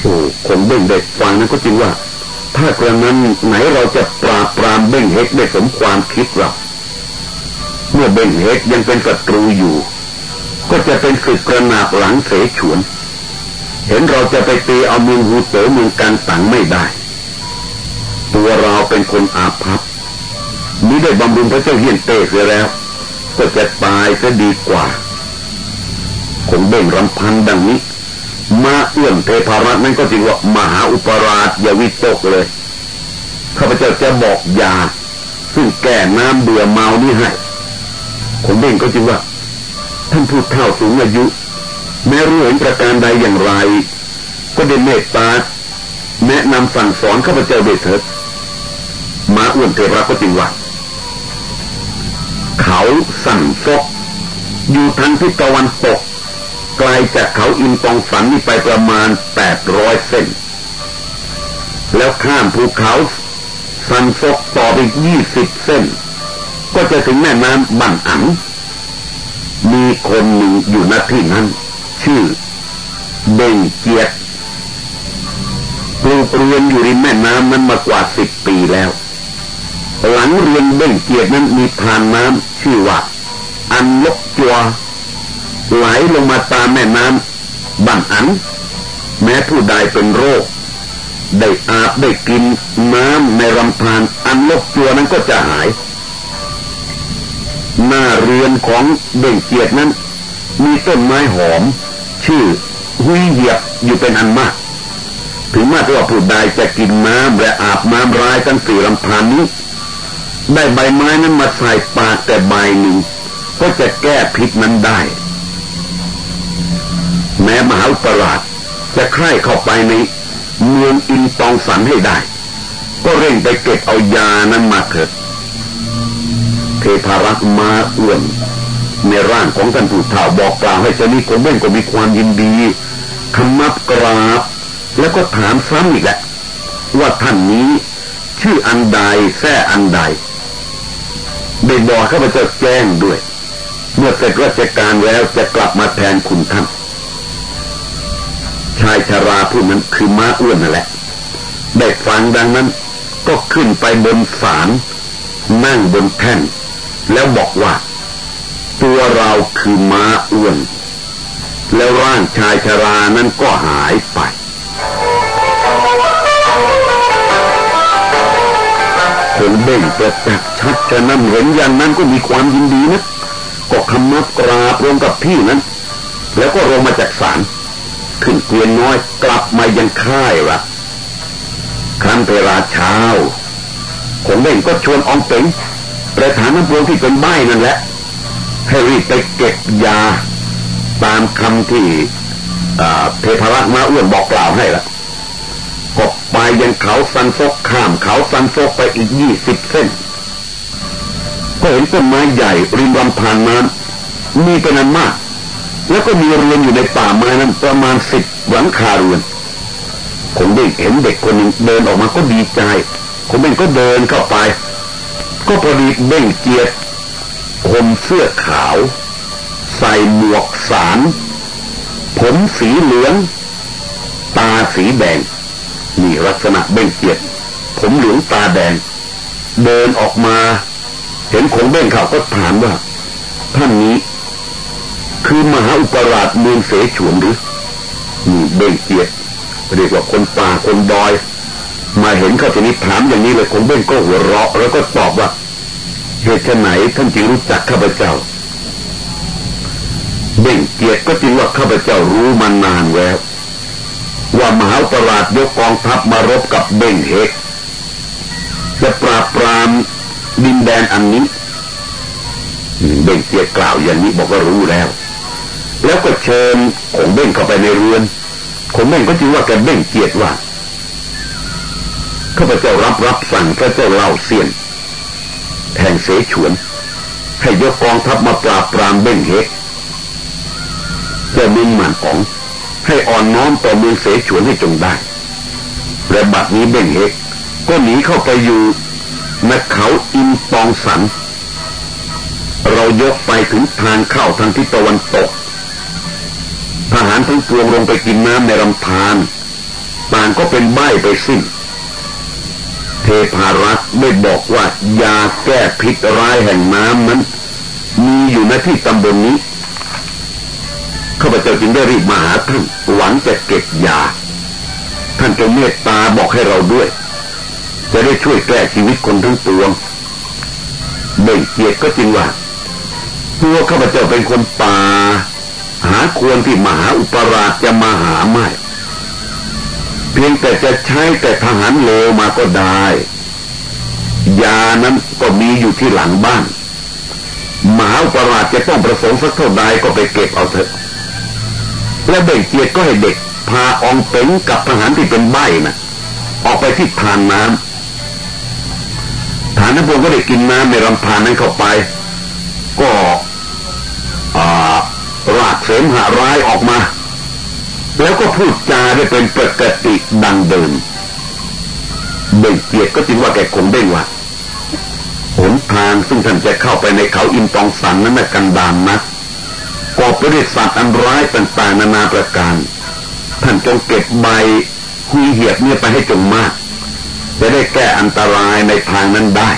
โอ้คนเบ่งเด็กฟังนั้นก็จริงว่า ถ้ากระนั้นไหนเราจะปราบปรามเบ่งเฮกได้สมความคิดหรอเมื่อเบ่งเฮกยังเป็นศัตรูอยู่ ก็จะเป็นศึกกระหนาบหลังเสฉวน เห็นเราจะไปตีเอาเมืองฮูโตเมืองกันตังไม่ได้ ตัวเราเป็นคนอาภัพมิได้บำรุงพระเจ้าเฮียนเตเสียแล้ว ก็จะตายจะดีกว่า คงเบ่งรำพันดังนี้ มาเอื้อนเทพารัตนั้นก็จริงว่ามหาอุปราชอย่าวิตกเลยข้าพเจ้าจะบอกยาซึ่งแก้น้ำเบื่อเมานี่ให้คงเบ่งก็จริงว่า ท่านพูดเท่าสูงอายุ แม้รู้เห็นประการใดอย่างไร ก็ได้เมตตาแนะนำสั่งสอนข้าพเจ้าเดชเถิดมาอ้วนเทระก็จริงว่าเขาสั่งซกอยู่ทางทิศตะวันตกไกลจากเขาอินตองสันนี่ไปประมาณแปดร้อยเส้นแล้วข้ามภูเขาสันซกต่อไปยี่สิบเส้น ก็จะถึงแม่น้ำบันอัง มีคนหนึ่งอยู่ณที่นั้น ชื่อเบ่งเกียรติปลูกเรียนอยู่ริมแม่น้ำนั้นมากว่าสิบปีแล้ว หลังเรียนเบ่งเกียรตินั้นมีทานน้ำชื่อว่า อันลกจัวไหลลงมาตามแม่น้ำบันอัน แม้ผู้ใดเป็นโรค ได้อาบได้กินน้ำในลำธารอันลกจัวนั้นก็จะหาย หน้าเรือนของเบ่งเกียรตินั้น มีต้นไม้หอม ชื่อหุยเหยียบอยู่เป็นอันมาก ถึงแม้ว่าผู้ใดจะกินน้ำและอาบน้ำร้ายทั้งสี่ลำพานนี้ ได้ใบไม้นั้นมาใส่ปากแต่ใบหนึ่งก็จะแก้พิษนั้นได้ แม้มหาปราชจะใคร่เข้าไปในเมืองอินตองสันให้ได้ ก็เร่งไปเก็บเอายานั้นมาเถิด เทพารักมาอ้วนในร่างของท่านผู้เฒ่าบอกกล่าวให้เจ้านี้โกเบ้นก็มีความยินดีคำนับกราบ แล้วก็ถามซ้ำอีกแหละ ว่าท่านนี้ ชื่ออันใดแท้อันใดได้บอกข้าพเจ้าแจ้งด้วย เมื่อเสร็จราชการแล้วจะกลับมาแทนคุณท่านชายชาราผู้นั้นคือม้าอ้วนนั่นแหละได้ฟังดังนั้น ก็ขึ้นไปบนศาลนั่งบนแท่น แล้วบอกว่า ตัวเราคือม้าอ้วน แล้วร่างชายชรานั้นก็หายไปคงเบ่งประจักษ์ชัดจะนั่นเห็นอย่างนั้นก็มีความยินดีนะก็คำนับกราบลงกับพี่นั้น แล้วก็ลงมาจากศาลขึ้นเกวียนน้อยกลับมายังค่ายละครั้นเวลาเช้าคงเบ่งก็ชวนองเป๋ง ประธานน้ำพวงที่เป็นใบนั่นแหละ ให้รีบไปเก็บยาตามคำที่เทพรักษ์มาอ้วนบอกกล่าวให้ละก็ไปยังเขาสันฟกข้ามเขาสันฟกไปอีกยี่สิบเส้น ก็เห็นต้นไม้ใหญ่ริมลำธารน้ำมีเป็นอันมาก แล้วก็มีเรือนอยู่ในป่าไม้นั้นประมาณสิบหลังคาเรือนคงได้เห็นเด็กคนหนึ่งเดินออกมาก็ดีใจคงเบ่งก็เดินเข้าไป ก็พอดีเบ่งเกียรติห่มเสื้อขาว ใส่หมวกสาร ผมสีเหลือง ตาสีแดงนี่ลักษณะเบ่งเกียรติผมเหลืองตาแดง เดินออกมา เห็นคงเบ่งเขาก็ถามว่า ท่านนี้ คือมหาอุปราชเมืองเสฉวนหรือนี่เบ่งเกียรติเรียกว่าคนป่าคนดอย มาเห็นเขาจะนี้ถามอย่างนี้เลยคงเบ่งก็หัวเราะ แล้วก็ตอบว่าเหตุไหนท่านจึงรู้จักข้าพเจ้า เบ่งเกียรติก็จริงว่าข้าพเจ้ารู้มานานแล้ว ว่ามหาปราชยกกองทัพมารบกับเบ่งเฮกจะปราบปรามดินแดนอันนี้เบ่งเกียรติกล่าวอย่างนี้บอกว่ารู้แล้ว แล้วก็เชิญขงเบ่งเข้าไปในเรือนขงเบ่งก็จึงว่าแกเบ่งเกียรติว่า ข้าพเจ้ารับรับสั่งพระเจ้าเล่าเสียนแห่งเสฉวน ให้ยกกองทัพมาปราบปรามเบ่งเฮกเจ้ามิ่งหมันของ ให้อ่อนน้อมต่อเมืองเสฉวนให้จงได้ และบัดนี้เบ่งเฮกก็หนีเข้าไปอยู่ในเขาอินปองสัน เรายกไปถึงทางเข้าทางทิศตะวันตก ทหารทั้งปวงลงไปกินน้ำในลำธารต่างก็เป็นใบ้ไปสิ้น เทพารักษ์ได้บอกว่ายาแก้พิษร้ายแห่งน้ำนั้นมีอยู่ในที่ตำบลนนี้ข้าพเจ้าจึงได้รีบมาหาท่านหวังจะเก็บยา ท่านจงเมตตาบอกให้เราด้วย จะได้ช่วยแก้ชีวิตคนทั้งปวงเบ่งเกียรติก็จริงว่าตัวข้าพเจ้าเป็นคนป่าหาควรที่มหาอุปราชจะมาหาไม่ เพียงแต่จะใช้แต่ทหารเลวมาก็ได้ ยานั้นก็มีอยู่ที่หลังบ้านมหาอุปราชจะต้องประสงค์สักเท่าใดก็ไปเก็บเอาเถอะ และเบ่งเกียรก็ให้เด็กพาองเป๋งกับทหารที่เป็นใบนะ่ะ ออกไปที่ทานน้ำฐานน้ำพงก็ได้กินน้ำในลำธารนั้นเข้าไป ก็รากเสมหะร้ายออกมา แล้วก็พูดจาได้เป็นปกติดังเดิมเบ่งเกียรติก็จึงว่าแกคงเบ่งว่าหนทางซึ่งท่านจะเข้าไปในเขาอินตองสันนั้นกันดานนะกอบไปด้วยสัตว์อันร้ายต่างๆนานาประการ ท่านจงเก็บใบหุยเหียบเนี่ยไปให้จงมาก จะได้แก้อันตรายในทางนั้นได้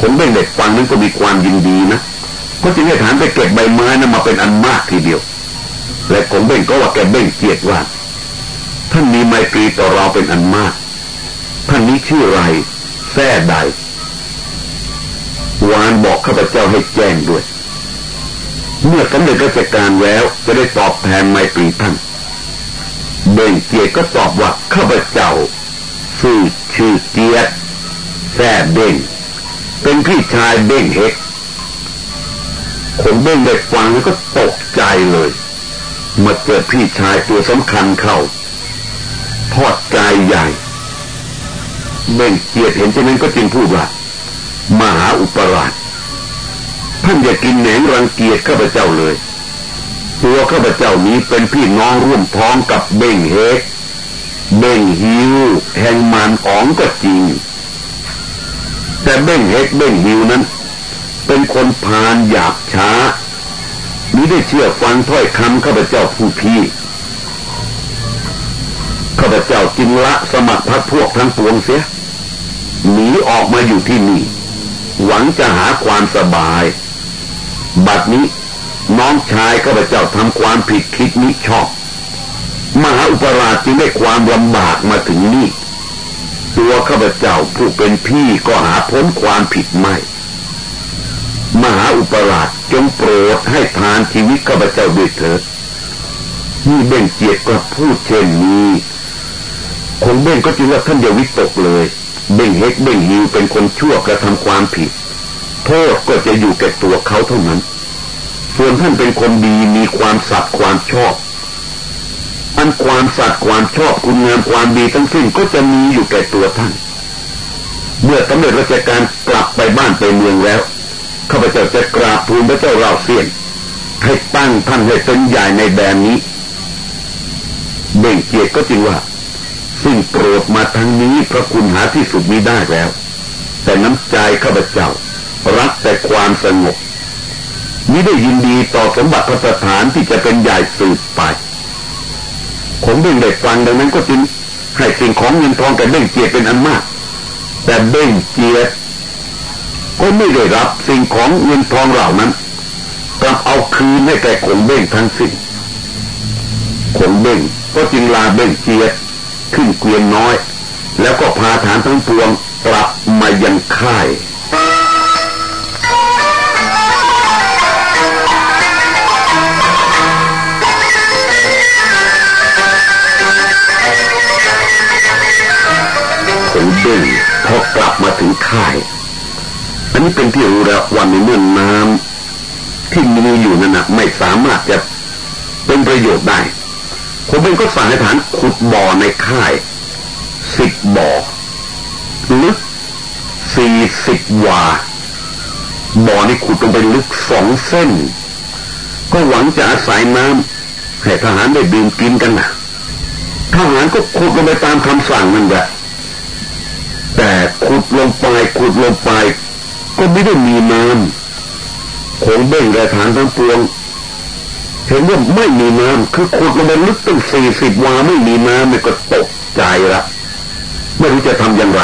ผมเบ่งเด็กฟังนั้นก็มีความยินดีนะก็จึงให้ฐานไปเก็บใบไม้นั้นมาเป็นอันมากทีเดียว และผมเบ่งก็ว่าแกเบ่งเกียรติว่า ท่านมีไมตรีต่อเราเป็นอันมาก ท่านนี้ชื่อไรแท้ใด วานบอกข้าพเจ้าให้แจ้งด้วย เมื่อสำเร็จราชการแล้วจะได้ตอบแทนไมตรีท่าน เบ่งเกียรติก็ตอบว่าข้าพเจ้าซื่อชื่อเกียรติแท้เบ่งเป็นพี่ชายเบ่งเฮกคนเบ่งได้ฟังแล้วก็ตกใจเลย มาเกิดพี่ชายตัวสำคัญเข้าทอดใจใหญ่เบ่งเกียรติเห็นเช่นนั้นก็จึงพูดว่ามหาอุปราชท่านอย่ากินแหนงรังเกียจข้าพเจ้าเลย ตัวข้าพเจ้านี้เป็นพี่น้องร่วมท้องกับเบ่งเฮกเบ่งฮิวแห่งมานอ๋องก็จริง แต่เบ่งเฮกเบ่งฮิวนั้น เป็นคนพานหยาบช้า มิได้เชื่อฟังถ้อยคำข้าพเจ้าผู้พี่ข้าพเจ้าจึงละสมัครพักพวกทั้งปวงเสียหนีออกมาอยู่ที่นี่ หวังจะหาความสบาย บัดนี้น้องชายข้าพเจ้าทำความผิดคิดมิชอบ มหาอุปราชจึงได้ความลำบากมาถึงนี่ ตัวข้าพเจ้าผู้เป็นพี่ก็หาพ้นความผิดไม่ มหาอุปราชจงโปรดให้ทานชีวิตข้าพเจ้าด้วยเถิดนี่เบ่งเจียดก็พูดเช่นนี้คงเบ่งก็จึงว่าท่านอย่าวิตกเลย เบ่งเฮกเบ่งฮิวเป็นคนชั่วกระทำความผิด โทษก็จะอยู่แก่ตัวเขาเท่านั้น ส่วนท่านเป็นคนดีมีความสัตย์ความชอบ อันความสัตย์ความชอบคุณงามความดีทั้งสิ้นก็จะมีอยู่แก่ตัวท่าน เมื่อสำเร็จราชการกลับไปบ้านไปเมืองแล้ว ข้าพเจ้าจะกราบทูลพระเจ้าเราเสียนให้ตั้งท่านให้เป็นใหญ่ในแดนนี้เบ่งเกียรติก็จริงว่า ซึ่งโปรดมาทั้งนี้พระคุณหาที่สุดมิได้แล้ว แต่น้ำใจข้าพเจ้า รักแต่ความสงบมิได้ยินดีต่อสมบัติพระสถานที่จะเป็นใหญ่สืบไปผมเบ่งได้ฟังดังนั้นก็จึงให้สิ่งของเงินทองแก่เบ่งเกียรติเป็นอันมาก แต่เบ่งเกียรติ ก็ไม่ได้รับสิ่งของเงินทองเหล่านั้นกลับเอาคืนให้แก่ขงเบ่งทั้งสิ้นขงเบ่งก็จึงลาเบ่งเกียร์ขึ้นเกวียนน้อย แล้วก็พาฐานทั้งปวงกลับมายังค่ายขงเบ่งพอกลับมาถึงค่าย อันนี้เป็นที่รู้แล้ววันในเมื่อน้ำที่มีอยู่นั่นนะไม่สามารถจะเป็นประโยชน์ได้ ผมเป็นก็สั่งให้ฐานขุดบ่อในค่ายสิบบ่อลึกสี่สิบวาบ่อนี่ขุดลงไปลึกสองเส้น ก็หวังจะอาศัยน้ำให้ทหารได้ดื่มกินกันนะทหารก็ขุดลงไปตามคำสั่งนั่นแหละแต่ขุดลงไปขุดลงไป ก็ไม่ได้มีน้ำคงเบ่งแระฐานทั้งปวงเห็นว่าไม่มีน้ำคือขุดลงไปลึกตั้งสี่สิบวาไม่มีน้ำมันก็ตกใจละไม่รู้จะทำอย่างไร